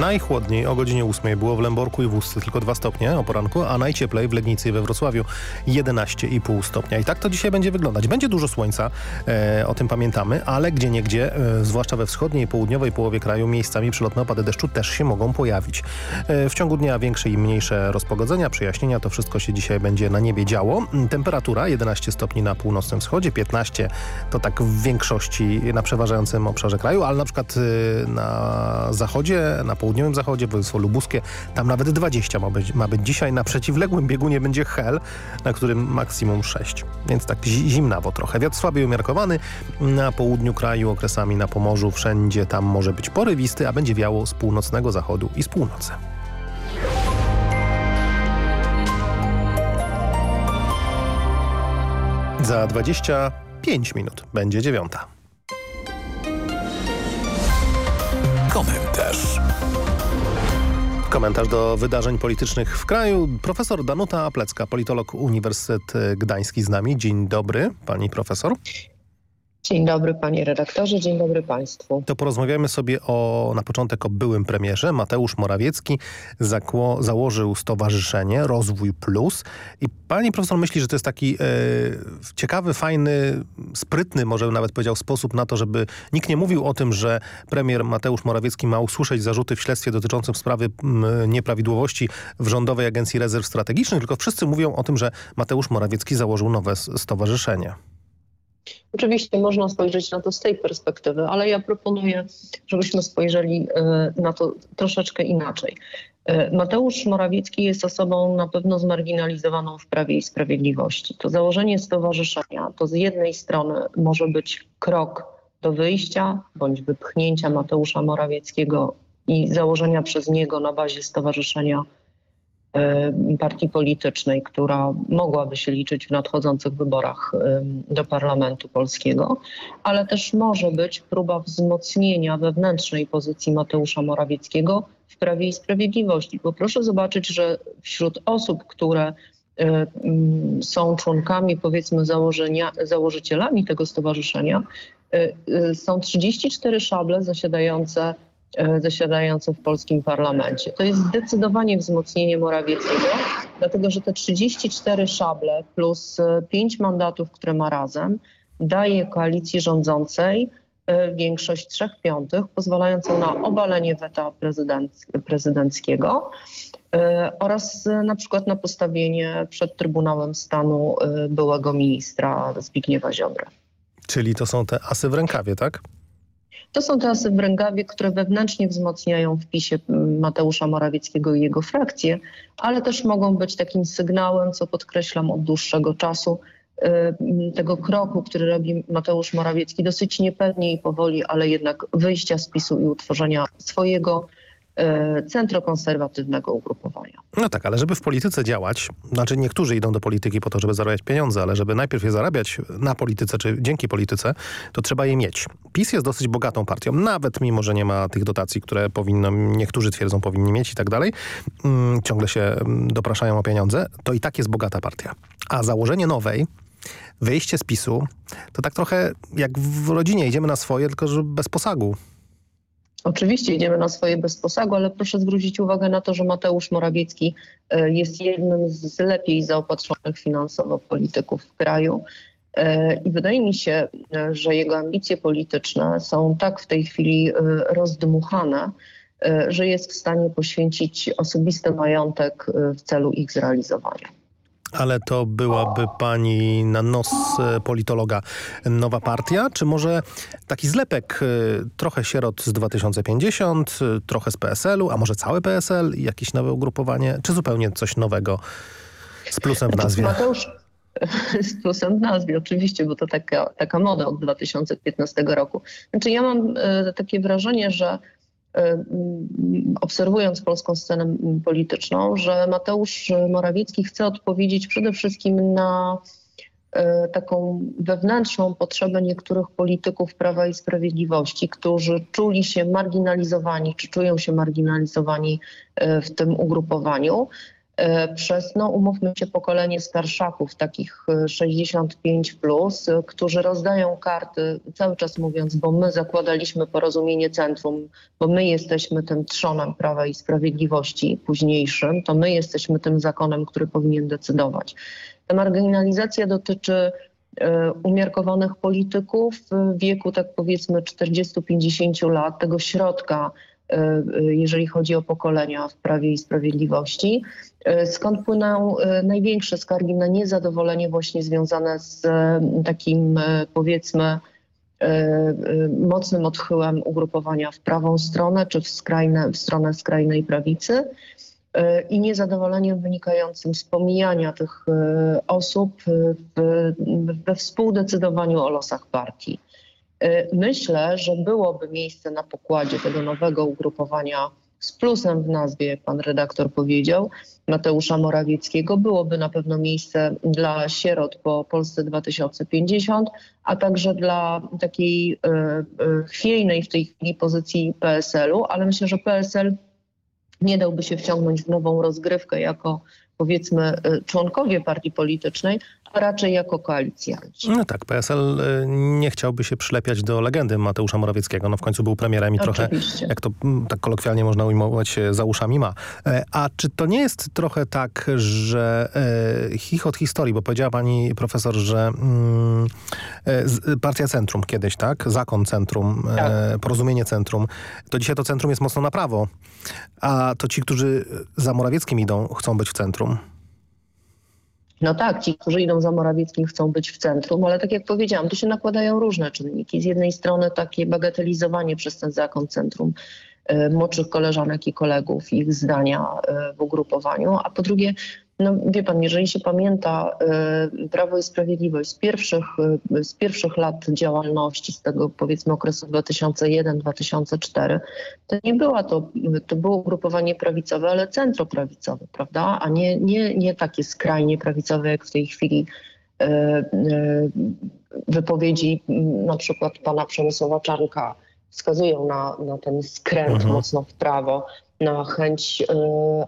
Najchłodniej o godzinie 8 było w Lęborku i w Ustce tylko 2 stopnie o poranku, a najcieplej w Legnicy i we Wrocławiu 11,5 stopnia. I tak to dzisiaj będzie wyglądać. Będzie dużo słońca, e, o tym pamiętamy, ale gdzie niegdzie, e, zwłaszcza we wschodniej i południowej połowie kraju, miejscami przylotne opady deszczu też się mogą pojawić. E, w ciągu dnia większe i mniejsze rozpogodzenia, przejaśnienia, to wszystko się dzisiaj będzie na niebie działo. Temperatura 11 stopni na północnym wschodzie, 15 to tak w większości na przeważającym obszarze kraju, ale na przykład e, na zachodzie, na południu południowym zachodzie, województwo lubuskie, tam nawet 20 ma być, ma być dzisiaj. Na przeciwległym biegunie będzie Hel, na którym maksimum 6, więc tak zimnawo trochę. Wiatr słaby umiarkowany, na południu kraju okresami na Pomorzu, wszędzie tam może być porywisty, a będzie wiało z północnego zachodu i z północy. Za 25 minut będzie dziewiąta. Komentarz. Komentarz do wydarzeń politycznych w kraju. Profesor Danuta Plecka, politolog Uniwersytet Gdański z nami. Dzień dobry, pani profesor. Dzień dobry panie redaktorze, dzień dobry państwu. To porozmawiamy sobie o, na początek o byłym premierze. Mateusz Morawiecki zakło, założył stowarzyszenie Rozwój Plus i pani profesor myśli, że to jest taki e, ciekawy, fajny, sprytny, może nawet powiedział sposób na to, żeby nikt nie mówił o tym, że premier Mateusz Morawiecki ma usłyszeć zarzuty w śledztwie dotyczącym sprawy m, nieprawidłowości w Rządowej Agencji Rezerw Strategicznych, tylko wszyscy mówią o tym, że Mateusz Morawiecki założył nowe stowarzyszenie. Oczywiście można spojrzeć na to z tej perspektywy, ale ja proponuję, żebyśmy spojrzeli e, na to troszeczkę inaczej. E, Mateusz Morawiecki jest osobą na pewno zmarginalizowaną w Prawie i Sprawiedliwości. To założenie stowarzyszenia to z jednej strony może być krok do wyjścia bądź wypchnięcia Mateusza Morawieckiego i założenia przez niego na bazie stowarzyszenia partii politycznej, która mogłaby się liczyć w nadchodzących wyborach y, do Parlamentu Polskiego, ale też może być próba wzmocnienia wewnętrznej pozycji Mateusza Morawieckiego w Prawie i Sprawiedliwości. Bo proszę zobaczyć, że wśród osób, które y, mm, są członkami, powiedzmy, założenia, założycielami tego stowarzyszenia, są 34 szable zasiadające E, zasiadające w polskim parlamencie. To jest zdecydowanie wzmocnienie Morawieckiego, dlatego że te 34 szable plus 5 e, mandatów, które ma razem, daje koalicji rządzącej e, większość 3 piątych, pozwalającą na obalenie weta prezydenckiego oraz na przykład na postawienie przed Trybunałem Stanu byłego ministra Zbigniewa Ziobry. Czyli to są te asy w rękawie, tak? To są te asy w rękawie, które wewnętrznie wzmacniają w PiSie Mateusza Morawieckiego i jego frakcję, ale też mogą być takim sygnałem, co podkreślam od dłuższego czasu, y, tego kroku, który robi Mateusz Morawiecki dosyć niepewnie i powoli, ale jednak wyjścia z PiSu i utworzenia swojego centrokonserwatywnego ugrupowania. No tak, ale żeby w polityce działać, znaczy niektórzy idą do polityki po to, żeby zarabiać pieniądze, ale żeby najpierw je zarabiać na polityce, czy dzięki polityce, to trzeba je mieć. PiS jest dosyć bogatą partią, nawet mimo, że nie ma tych dotacji, które powinno, niektórzy twierdzą powinni mieć i tak dalej, mm, ciągle się mm, dopraszają o pieniądze, to i tak jest bogata partia. A założenie nowej, wyjście z PiSu, to tak trochę jak w rodzinie, idziemy na swoje, tylko że bez posagu. Oczywiście idziemy na swoje bez posagu, ale proszę zwrócić uwagę na to, że Mateusz Morawiecki e, jest jednym z lepiej zaopatrzonych finansowo polityków w kraju. E, I wydaje mi się, e, że jego ambicje polityczne są tak w tej chwili rozdmuchane, że jest w stanie poświęcić osobisty majątek w celu ich zrealizowania ale to byłaby pani na nos e, politologa nowa partia, czy może taki zlepek e, trochę sierot z 2050, e, trochę z PSL-u, a może cały PSL, jakieś nowe ugrupowanie, czy zupełnie coś nowego z plusem w nazwie? Mateusz, z plusem w nazwie oczywiście, bo to taka, taka moda od 2015 roku. Znaczy ja mam takie wrażenie, że obserwując polską scenę polityczną, że Mateusz Morawiecki chce odpowiedzieć przede wszystkim na y, taką wewnętrzną potrzebę niektórych polityków Prawa i Sprawiedliwości, którzy czuli się marginalizowani, czy czują się marginalizowani y, w tym ugrupowaniu. E, przez, no umówmy się, pokolenie starszaków, takich 65+, e, plus, e, którzy rozdają karty cały czas mówiąc, bo my zakładaliśmy porozumienie centrum, bo my jesteśmy tym trzonem Prawa i Sprawiedliwości późniejszym, to my jesteśmy tym zakonem, który powinien decydować. Ta marginalizacja dotyczy umiarkowanych polityków w wieku tak powiedzmy 40-50 lat, tego środka jeżeli chodzi o pokolenia w Prawie i Sprawiedliwości. E, skąd płyną e, największe skargi na niezadowolenie właśnie związane z takim powiedzmy mocnym odchyłem ugrupowania w prawą stronę czy w, skrajne, w stronę skrajnej prawicy i niezadowoleniem wynikającym z pomijania tych osób we współdecydowaniu o losach partii. Myślę, że byłoby miejsce na pokładzie tego nowego ugrupowania z plusem w nazwie, jak pan redaktor powiedział, Mateusza Morawieckiego. Byłoby na pewno miejsce dla sierot po Polsce 2050, a także dla takiej y, y, chwiejnej w tej chwili pozycji PSL-u, ale myślę, że PSL nie dałby się wciągnąć w nową rozgrywkę jako powiedzmy członkowie partii politycznej, raczej jako koalicjanci. No tak, PSL y, nie chciałby się przylepiać do legendy Mateusza Morawieckiego. No w końcu był premierem i trochę, jak to mm, tak kolokwialnie można ujmować, za uszami ma. E, a czy to nie jest trochę tak, że e, chichot historii, bo powiedziała pani profesor, że mm, e, partia Centrum kiedyś, tak? Zakon Centrum, tak. porozumienie Centrum, to dzisiaj to Centrum jest mocno na prawo. A to ci, którzy za Morawieckim idą, chcą być w Centrum. No tak, ci, którzy idą za Morawieckim chcą być w centrum, ale tak jak powiedziałam, tu się nakładają różne czynniki. Z jednej strony takie bagatelizowanie przez ten zakon centrum y, młodszych koleżanek i kolegów, ich zdania y, w ugrupowaniu, a po drugie no wie pan, jeżeli się pamięta y, Prawo i Sprawiedliwość z pierwszych, y, z pierwszych lat działalności, z tego powiedzmy okresu 2001-2004, to nie była to, to było ugrupowanie prawicowe, ale centroprawicowe, prawda? A nie, nie, nie takie skrajnie prawicowe, jak w tej chwili y, wypowiedzi na przykład pana Przemysława Czarnka wskazują na, na ten skręt mhm. mocno w prawo na chęć e,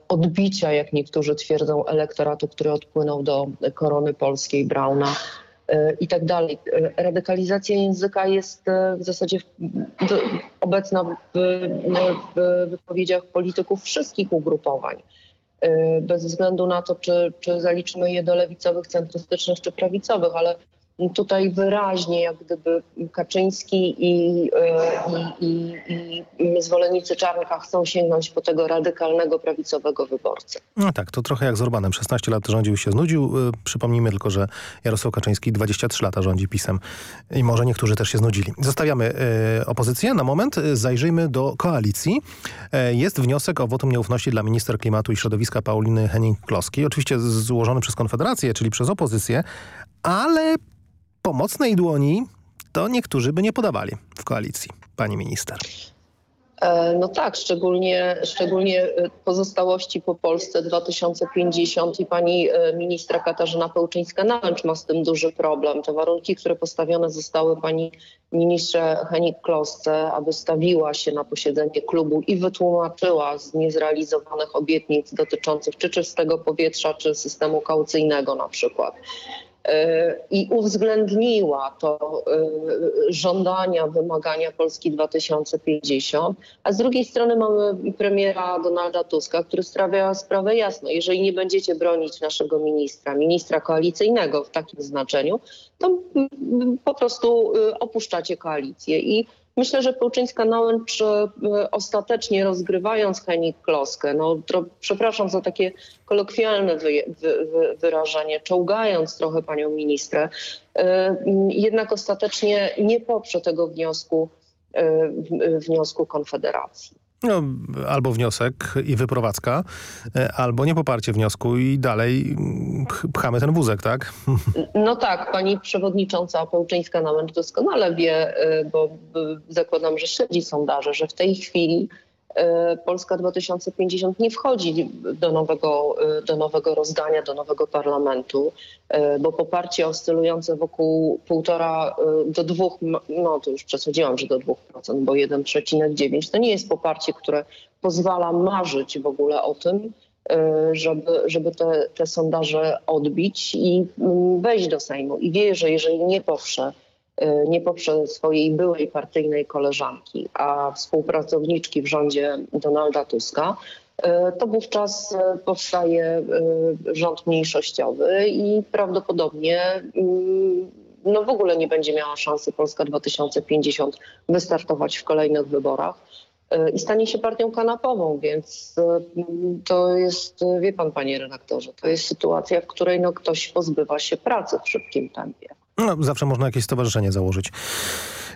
odbicia, jak niektórzy twierdzą, elektoratu, który odpłynął do korony polskiej, Brauna e, i tak dalej. Radykalizacja języka jest w zasadzie obecna w, w wypowiedziach polityków wszystkich ugrupowań. Bez względu na to, czy, czy zaliczymy je do lewicowych, centrystycznych czy prawicowych, ale tutaj wyraźnie jak gdyby Kaczyński i, e, i, i, i zwolennicy Czarnka chcą sięgnąć po tego radykalnego prawicowego wyborcę. No tak, to trochę jak z Orbanem. 16 lat rządził się znudził. E, przypomnijmy tylko, że Jarosław Kaczyński 23 lata rządzi PiSem i może niektórzy też się znudzili. Zostawiamy y, opozycję na moment. Zajrzyjmy do koalicji. Jest wniosek o wotum nieufności dla minister klimatu i środowiska Pauliny Henning-Kloski. Oczywiście złożony przez Konfederację, czyli przez opozycję, ale pomocnej dłoni to niektórzy by nie podawali w koalicji, pani minister. E, no tak, szczególnie, szczególnie e, pozostałości po Polsce 2050 i pani e, ministra Katarzyna Pełczyńska-Nałęcz ma z tym duży problem. Te warunki, które postawione zostały pani ministrze Henik-Klosce, aby stawiła się na posiedzenie klubu i wytłumaczyła z niezrealizowanych obietnic dotyczących czy czystego powietrza, czy systemu kaucyjnego na przykład. E, i uwzględniła to e, żądania, wymagania Polski 2050, a z drugiej strony mamy premiera Donalda Tuska, który stawia sprawę jasno. Jeżeli nie będziecie bronić naszego ministra, ministra koalicyjnego w takim znaczeniu, to po prostu e, opuszczacie koalicję. I Myślę, że Pełczyńska-Nałęcz e, ostatecznie rozgrywając Henik Kloskę, no tro, przepraszam za takie kolokwialne wy, wy, wy, wyrażenie, czołgając trochę panią ministrę, e, jednak ostatecznie nie poprze tego wniosku, e, wniosku Konfederacji. No, albo wniosek i wyprowadzka, e, albo niepoparcie wniosku i dalej pchamy ten wózek, tak? No tak, pani przewodnicząca Pełczyńska nawet doskonale wie, e, bo e, zakładam, że śledzi sondaże, że w tej chwili Polska 2050 nie wchodzi do nowego, e, do nowego rozdania, do nowego parlamentu, e, bo poparcie oscylujące wokół półtora do dwóch, no to już przesadziłam, że do dwóch procent, bo 1,9 to nie jest poparcie, które pozwala marzyć w ogóle o tym, żeby, żeby te, te sondaże odbić i mm, wejść do Sejmu. I wie, że jeżeli nie poprze Y, nie poprze swojej byłej partyjnej koleżanki, a współpracowniczki w rządzie Donalda Tuska, y, to wówczas y, powstaje rząd mniejszościowy i prawdopodobnie no w ogóle nie będzie miała szansy Polska 2050 wystartować w kolejnych wyborach i stanie się partią kanapową, więc to jest, wie pan panie redaktorze, to jest sytuacja, w której no ktoś pozbywa się pracy w szybkim tempie. No, zawsze można jakieś stowarzyszenie założyć.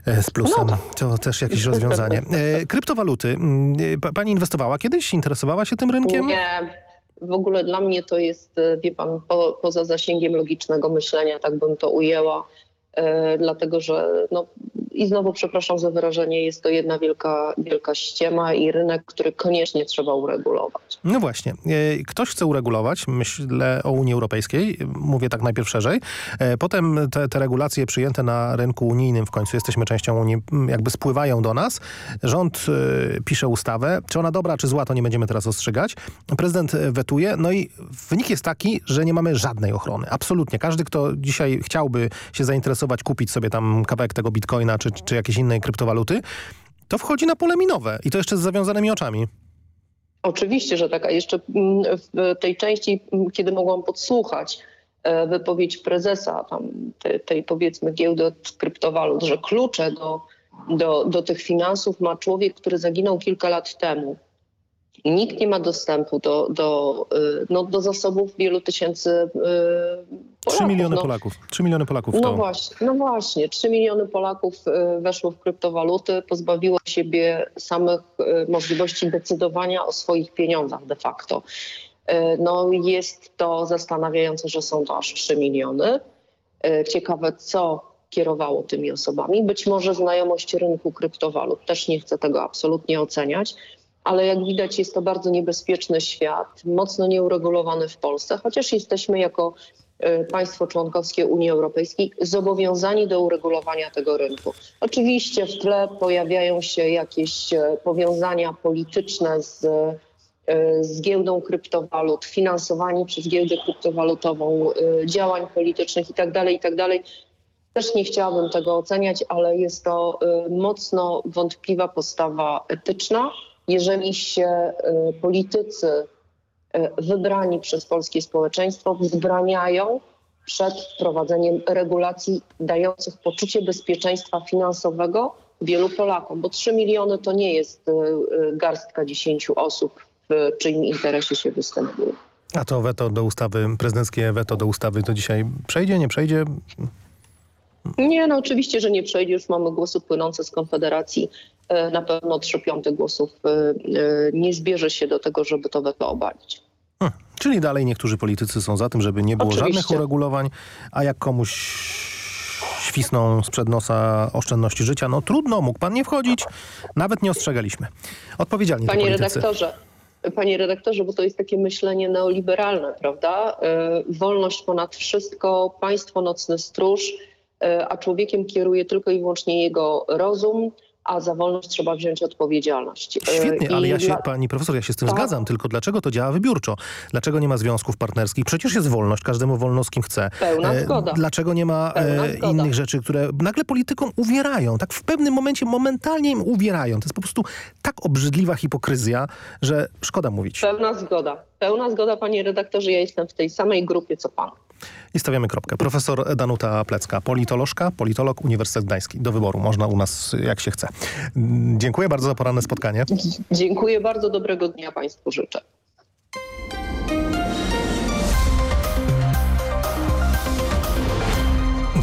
e, z plusem. No To też jakieś rozwiązanie. E, kryptowaluty. Mm, e, Pani inwestowała kiedyś? Interesowała się tym rynkiem? Nie. W ogóle dla mnie to jest, wie pan, po, poza zasięgiem logicznego myślenia, tak bym to ujęła. E, dlatego, że no, i znowu przepraszam za wyrażenie, jest to jedna wielka, wielka ściema i rynek, który koniecznie trzeba uregulować. No właśnie. E, Ktoś chce uregulować, myślę o Unii Europejskiej, mówię tak najpierw szerzej. E, Potem te, te regulacje przyjęte na rynku unijnym, w końcu jesteśmy częścią Unii, jakby spływają do nas. Rząd e, pisze ustawę. Czy ona dobra, czy zła, to nie będziemy teraz ostrzegać. Prezydent wetuje, no i wynik jest taki, że nie mamy żadnej ochrony. Absolutnie. Każdy, kto dzisiaj chciałby się zainteresować, kupić sobie tam kawałek tego bitcoina, czy, czy jakiejś innej kryptowaluty, to wchodzi na pole minowe i to jeszcze z zawiązanymi oczami. Oczywiście, że tak. A jeszcze mm, w tej części, mm, kiedy mogłam podsłuchać e, wypowiedź prezesa tam tej, tej powiedzmy giełdy od kryptowalut, że klucze do, do, do tych finansów ma człowiek, który zaginął kilka lat temu. Nikt nie ma dostępu do, do, y, no, do zasobów wielu tysięcy y, Polaków. 3 miliony no. Polaków. 3 miliony Polaków No właśnie, no właśnie. 3 miliony Polaków y, weszło w kryptowaluty, pozbawiło siebie samych możliwości decydowania o swoich pieniądzach de facto. No jest to zastanawiające, że są to aż 3 miliony. Ciekawe, co kierowało tymi osobami. Być może znajomość rynku kryptowalut. Też nie chcę tego absolutnie oceniać. Ale jak widać jest to bardzo niebezpieczny świat, mocno nieuregulowany w Polsce, chociaż jesteśmy jako y, państwo członkowskie Unii Europejskiej zobowiązani do uregulowania tego rynku. Oczywiście w tle pojawiają się jakieś e, powiązania polityczne z, e, z giełdą kryptowalut, finansowani przez giełdę kryptowalutową e, działań politycznych itd., itd. Też nie chciałabym tego oceniać, ale jest to mocno wątpliwa postawa etyczna. Jeżeli się y, politycy y, wybrani przez polskie społeczeństwo wzbraniają przed wprowadzeniem regulacji dających poczucie bezpieczeństwa finansowego wielu Polakom, bo 3 miliony to nie jest y, garstka 10 osób, w czyim interesie się występuje. A to weto do ustawy, prezydenckie weto do ustawy to dzisiaj przejdzie, nie przejdzie? Nie, no oczywiście, że nie przejdzie. Już mamy głosy płynące z Konfederacji. E, Na pewno trzy piąte głosów e, e, nie zbierze się do tego, żeby to weto obalić. Hm. Czyli dalej niektórzy politycy są za tym, żeby nie było Oczywiście. żadnych uregulowań, a jak komuś świsną sprzed nosa oszczędności życia, no trudno, mógł pan nie wchodzić, nawet nie ostrzegaliśmy. Odpowiedzialni to Panie redaktorze, panie redaktorze, bo to jest takie myślenie neoliberalne, prawda? Wolność ponad wszystko, państwo nocny stróż, a człowiekiem kieruje tylko i wyłącznie jego rozum, a za wolność trzeba wziąć odpowiedzialność. E, Świetnie, ale i ja się, pani profesor, ja się z tym Tak. zgadzam, tylko dlaczego to działa wybiórczo? Dlaczego nie ma związków partnerskich? Przecież jest wolność, każdemu wolno z kim chce. Pełna E, zgoda. Dlaczego nie ma Pełna e, zgoda. innych rzeczy, które nagle politykom uwierają? Tak w pewnym momencie momentalnie im uwierają. To jest po prostu tak obrzydliwa hipokryzja, że szkoda mówić. Pełna zgoda. Pełna zgoda, panie redaktorze. Ja jestem w tej samej grupie co pan. I stawiamy kropkę. Profesor Danuta Plecka, politolożka, politolog Uniwersytet Gdański. Do wyboru można u nas jak się chce. Dziękuję bardzo za poranne spotkanie. Dziękuję bardzo. Dobrego dnia państwu życzę.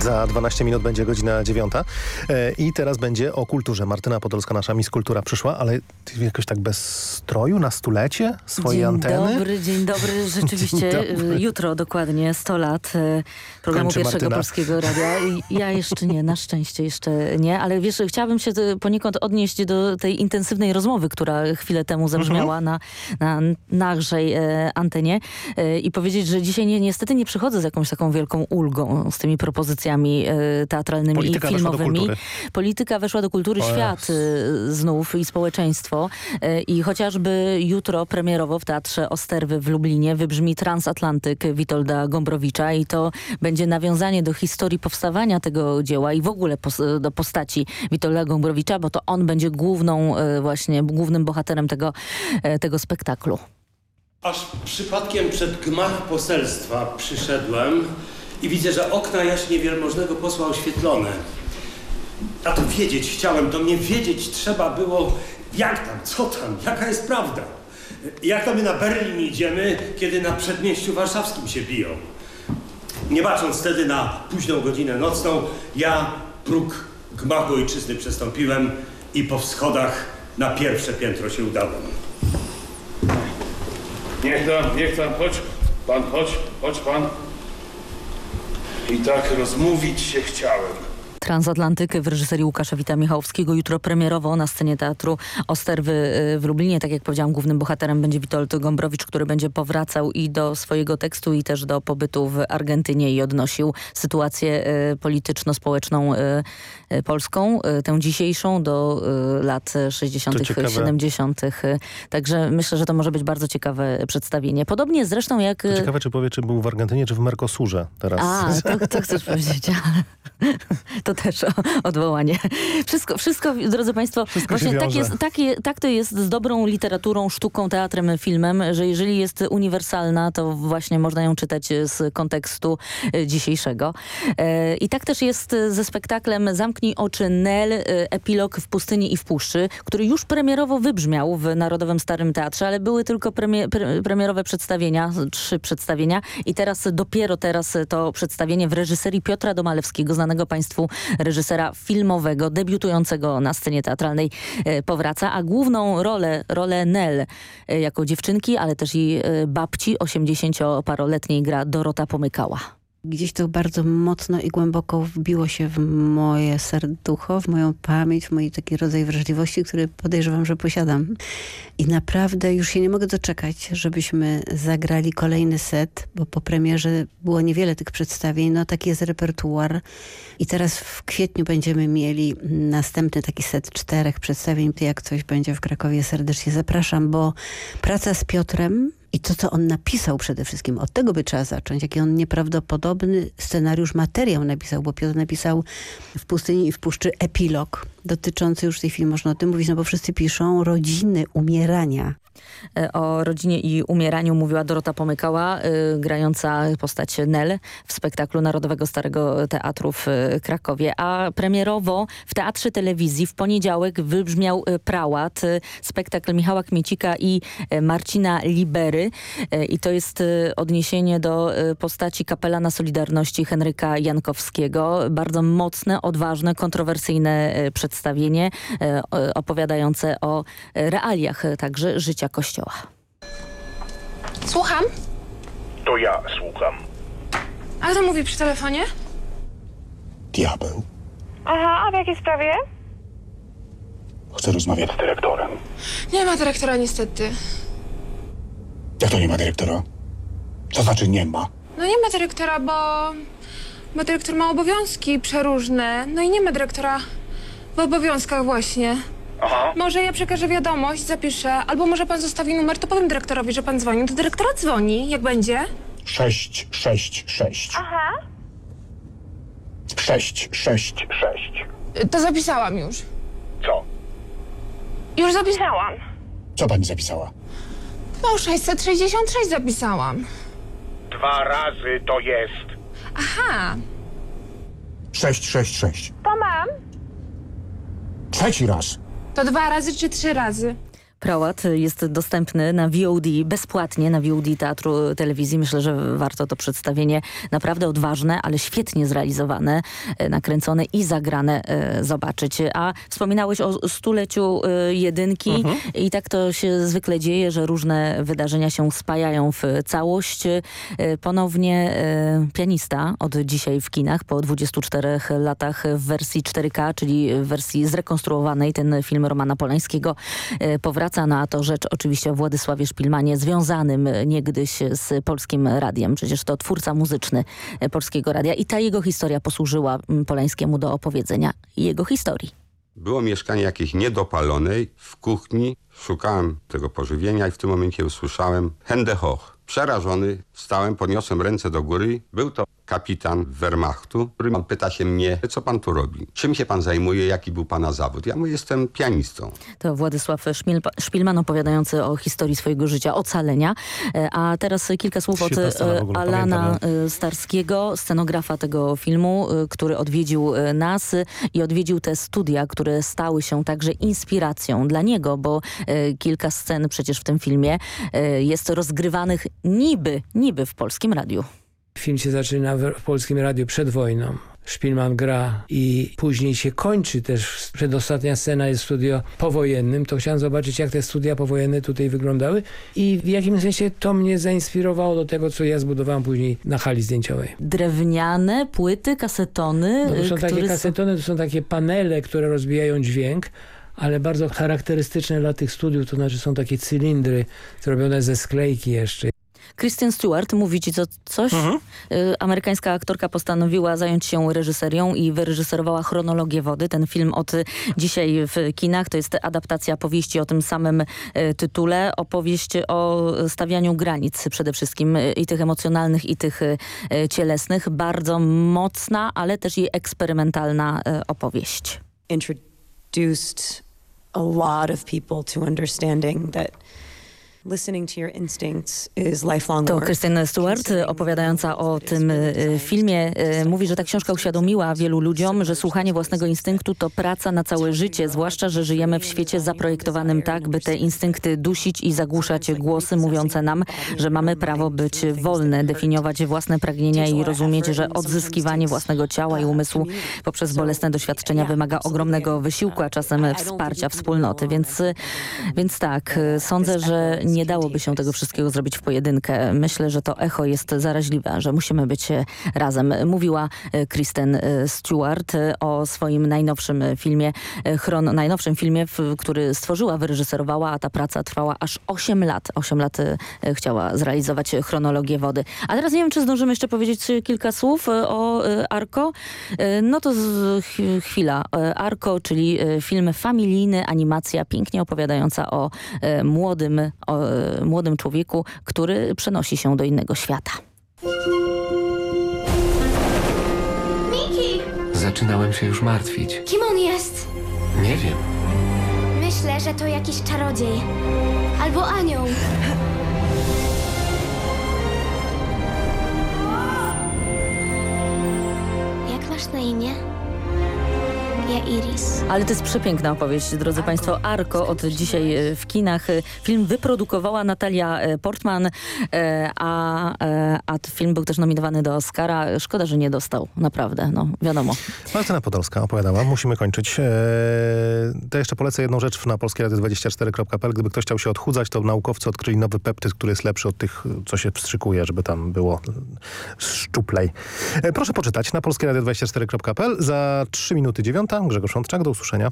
Za 12 minut będzie godzina dziewiąta E, i teraz będzie o kulturze. Martyna Podolska, nasza Miss Kultura przyszła, ale jakoś tak bez stroju na stulecie swojej dzień anteny. dobry, dzień dobry. Rzeczywiście Dzień dobry. jutro dokładnie 100 lat y, programu Kończy Pierwszego Martyna. Polskiego Radia. Ja jeszcze nie, na szczęście jeszcze nie, ale wiesz, chciałabym się y, poniekąd odnieść do tej intensywnej rozmowy, która chwilę temu zabrzmiała na, na naszej e, antenie e, i powiedzieć, że dzisiaj nie, niestety nie przychodzę z jakąś taką wielką ulgą z tymi propozycjami e, teatralnymi Polityka i weszła filmowymi. kultury. Polityka weszła do kultury, O świat y, znów i społeczeństwo. Y, I chociażby jutro premierowo w Teatrze Osterwy w Lublinie wybrzmi Transatlantyk Witolda Gombrowicza i to będzie nawiązanie do historii powstawania tego dzieła i w ogóle pos- do postaci Witolda Gombrowicza, bo to on będzie główną y, właśnie, głównym bohaterem tego, y, tego spektaklu. Aż przypadkiem przed gmach poselstwa przyszedłem i widzę, że okna jaśnie wielmożnego posła oświetlone. A to wiedzieć chciałem, to mnie wiedzieć trzeba było, jak tam, co tam, jaka jest prawda. Jak to my na Berlin idziemy, kiedy na przedmieściu warszawskim się biją. Nie bacząc wtedy na późną godzinę nocną, ja próg gmachu ojczyzny przestąpiłem i po schodach na pierwsze piętro się udałem. Niech tam, niech tam, chodź pan, chodź, chodź pan. I tak rozmówić się chciałem. Transatlantyk w reżyserii Łukasza Wita Michałowskiego. Jutro premierowo na scenie Teatru Osterwy y, w Lublinie. Tak jak powiedziałam, głównym bohaterem będzie Witold Gombrowicz, który będzie powracał i do swojego tekstu i też do pobytu w Argentynie i odnosił sytuację y, polityczno-społeczną y, polską, tę dzisiejszą do lat 60., 70. Także myślę, że to może być bardzo ciekawe przedstawienie. Podobnie zresztą jak... To ciekawe, czy powie, czy był w Argentynie, czy w Mercosurze teraz. A, to, to chcesz powiedzieć. to też odwołanie. Wszystko, wszystko drodzy Państwo, wszystko właśnie tak, jest, tak, tak to jest z dobrą literaturą, sztuką, teatrem, filmem, że jeżeli jest uniwersalna, to właśnie można ją czytać z kontekstu e, dzisiejszego. E, I tak też jest ze spektaklem Zamknij oczy Nel, e, epilog w pustyni i w puszczy, który już premierowo wybrzmiał w Narodowym Starym Teatrze, ale były tylko premie, pre, premierowe przedstawienia, trzy przedstawienia i teraz dopiero teraz to przedstawienie w reżyserii Piotra Domalewskiego, znanego Państwu reżysera filmowego, debiutującego na scenie teatralnej e, powraca, a główną rolę, rolę Nel e, jako dziewczynki, ale też i babci 80-paroletniej gra Dorota Pomykała. Gdzieś to bardzo mocno i głęboko wbiło się w moje serducho, w moją pamięć, w mój taki rodzaj wrażliwości, który podejrzewam, że posiadam. I naprawdę już się nie mogę doczekać, żebyśmy zagrali kolejny set, bo po premierze było niewiele tych przedstawień, no taki jest repertuar. I teraz w kwietniu będziemy mieli następny taki set czterech przedstawień. Jak coś będzie w Krakowie, serdecznie zapraszam, bo praca z Piotrem i to, co on napisał przede wszystkim, od tego by trzeba zacząć. Jaki on nieprawdopodobny scenariusz, materiał napisał, bo Piotr napisał w Pustyni i w Puszczy epilog dotyczący, już w tej chwili można o tym mówić, no bo wszyscy piszą rodziny, umierania. E, o rodzinie i umieraniu mówiła Dorota Pomykała, y, grająca postać Nel w spektaklu Narodowego Starego Teatru w y, Krakowie. A premierowo w Teatrze Telewizji w poniedziałek wybrzmiał Prałat, spektakl Michała Kmiecika i Marcina Libery. I to jest odniesienie do postaci kapelana Solidarności Henryka Jankowskiego. Bardzo mocne, odważne, kontrowersyjne przedstawienie opowiadające o realiach także życia Kościoła. Słucham? To ja słucham. Ale to mówi przy telefonie? Diabeł. Aha, a w jakiej sprawie? Chcę rozmawiać z dyrektorem. Nie ma dyrektora niestety. Jak to nie ma dyrektora? Co znaczy nie ma? No nie ma dyrektora, bo... Bo dyrektor ma obowiązki przeróżne. No i nie ma dyrektora w obowiązkach właśnie. Aha. Może ja przekażę wiadomość, zapiszę, albo może pan zostawi numer, to powiem dyrektorowi, że pan dzwoni. To dyrektora dzwoni, jak będzie? Sześć, sześć, sześć. Aha. Sześć, sześć, sześć. To zapisałam już. Co? Już zapisałam. Co pani zapisała? No, 666 zapisałam. Dwa razy to jest. Aha. Sześć, sześć, sześć. To mam. Trzeci raz. To dwa razy czy trzy razy? Prałat jest dostępny na VOD, bezpłatnie na VOD Teatru Telewizji. Myślę, że warto to przedstawienie naprawdę odważne, ale świetnie zrealizowane, e, nakręcone i zagrane e, zobaczyć. A wspominałeś o stuleciu e, jedynki mhm. i tak to się zwykle dzieje, że różne wydarzenia się spajają w całość. Ponownie pianista od dzisiaj w kinach po 24 latach w wersji 4K, czyli w wersji zrekonstruowanej. Ten film Romana Polańskiego powraca no a to rzecz oczywiście o Władysławie Szpilmanie, związanym niegdyś z Polskim Radiem. Przecież to twórca muzyczny Polskiego Radia i ta jego historia posłużyła mm, Polańskiemu do opowiedzenia jego historii. Było mieszkanie jakieś niedopalonej w kuchni. Szukałem tego pożywienia i w tym momencie usłyszałem Hände hoch. Przerażony stałem, podniosłem ręce do góry. Był to kapitan Wehrmachtu, który pyta się mnie, co pan tu robi? Czym się pan zajmuje? Jaki był pana zawód? Ja mówię, jestem pianistą. To Władysław Szmil Szpilman opowiadający o historii swojego życia, ocalenia. E, a teraz kilka słów od e, Alana e, Starskiego, scenografa tego filmu, który odwiedził nas i odwiedził te studia, które stały się także inspiracją dla niego, bo kilka scen przecież w tym filmie jest rozgrywanych niby, niby w Polskim Radiu. Film się zaczyna w, Polskim Radiu przed wojną. Szpilman gra i później się kończy też, przedostatnia scena jest w studio powojennym, to chciałem zobaczyć jak te studia powojenne tutaj wyglądały i w jakimś sensie to mnie zainspirowało do tego, co ja zbudowałem później na hali zdjęciowej. Drewniane płyty, kasetony. No to są takie kasetony, to są takie panele, które rozbijają dźwięk, ale bardzo charakterystyczne dla tych studiów, to znaczy są takie cylindry zrobione ze sklejki jeszcze. Kristen Stewart mówi ci co, coś? Mhm. Y, Amerykańska aktorka postanowiła zająć się reżyserią i wyreżyserowała chronologię wody. Ten film od dzisiaj w kinach to jest adaptacja powieści o tym samym y, tytule. Opowieść o stawianiu granic przede wszystkim y, i tych emocjonalnych i tych cielesnych. Bardzo mocna, ale też i eksperymentalna opowieść. introduced a lot of people to understanding that to your instincts is lifelong To work. Krystyn Stewart opowiadająca o tym y, filmie y, mówi, że ta książka uświadomiła wielu ludziom, że słuchanie własnego instynktu to praca na całe życie, zwłaszcza, że żyjemy w świecie zaprojektowanym tak, by te instynkty dusić i zagłuszać głosy mówiące nam, że mamy prawo być wolne, definiować własne pragnienia i rozumieć, że odzyskiwanie własnego ciała i umysłu poprzez bolesne doświadczenia wymaga ogromnego wysiłku, a czasem wsparcia wspólnoty. Więc, więc tak, sądzę, że nie dałoby się tego wszystkiego zrobić w pojedynkę. Myślę, że to echo jest zaraźliwe, że musimy być e, razem. Mówiła e, Kristen e, Stewart o swoim najnowszym filmie, chron, najnowszym filmie, który stworzyła, wyreżyserowała, a ta praca trwała aż 8 lat. 8 lat chciała zrealizować chronologię wody. A teraz nie wiem, czy zdążymy jeszcze powiedzieć kilka słów o Arko. No to chwila. Arko, czyli film familijny, animacja pięknie opowiadająca o młodym, o e, młodym człowieku, który przenosi się do innego świata. Miki! Zaczynałem się już martwić. Kim on jest? Nie wiem. Myślę, że to jakiś czarodziej. Albo anioł. Jak masz na imię? Ja Iris. Ale to jest przepiękna opowieść, drodzy Państwo. Arko od dzisiaj e, w kinach. E, Film wyprodukowała Natalia e, Portman, a, a film był też nominowany do Oscara. Szkoda, że nie dostał, naprawdę, no wiadomo. Martyna Podolska opowiadała, musimy kończyć. Eee, to jeszcze polecę jedną rzecz na polskieradio24.pl. Gdyby ktoś chciał się odchudzać, to naukowcy odkryli nowy peptyd, który jest lepszy od tych, co się wstrzykuje, żeby tam było szczuplej. Proszę poczytać na polskieradio24.pl. Za 3 minuty dziewiąta. Grzegorz Łączak, do usłyszenia.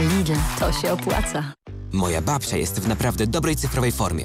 Lidl, to się opłaca. Moja babcia jest w naprawdę dobrej cyfrowej formie.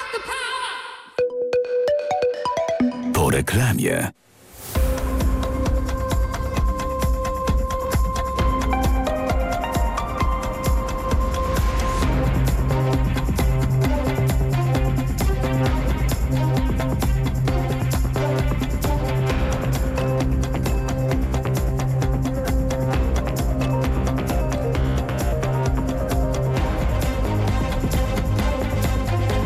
Reklamie.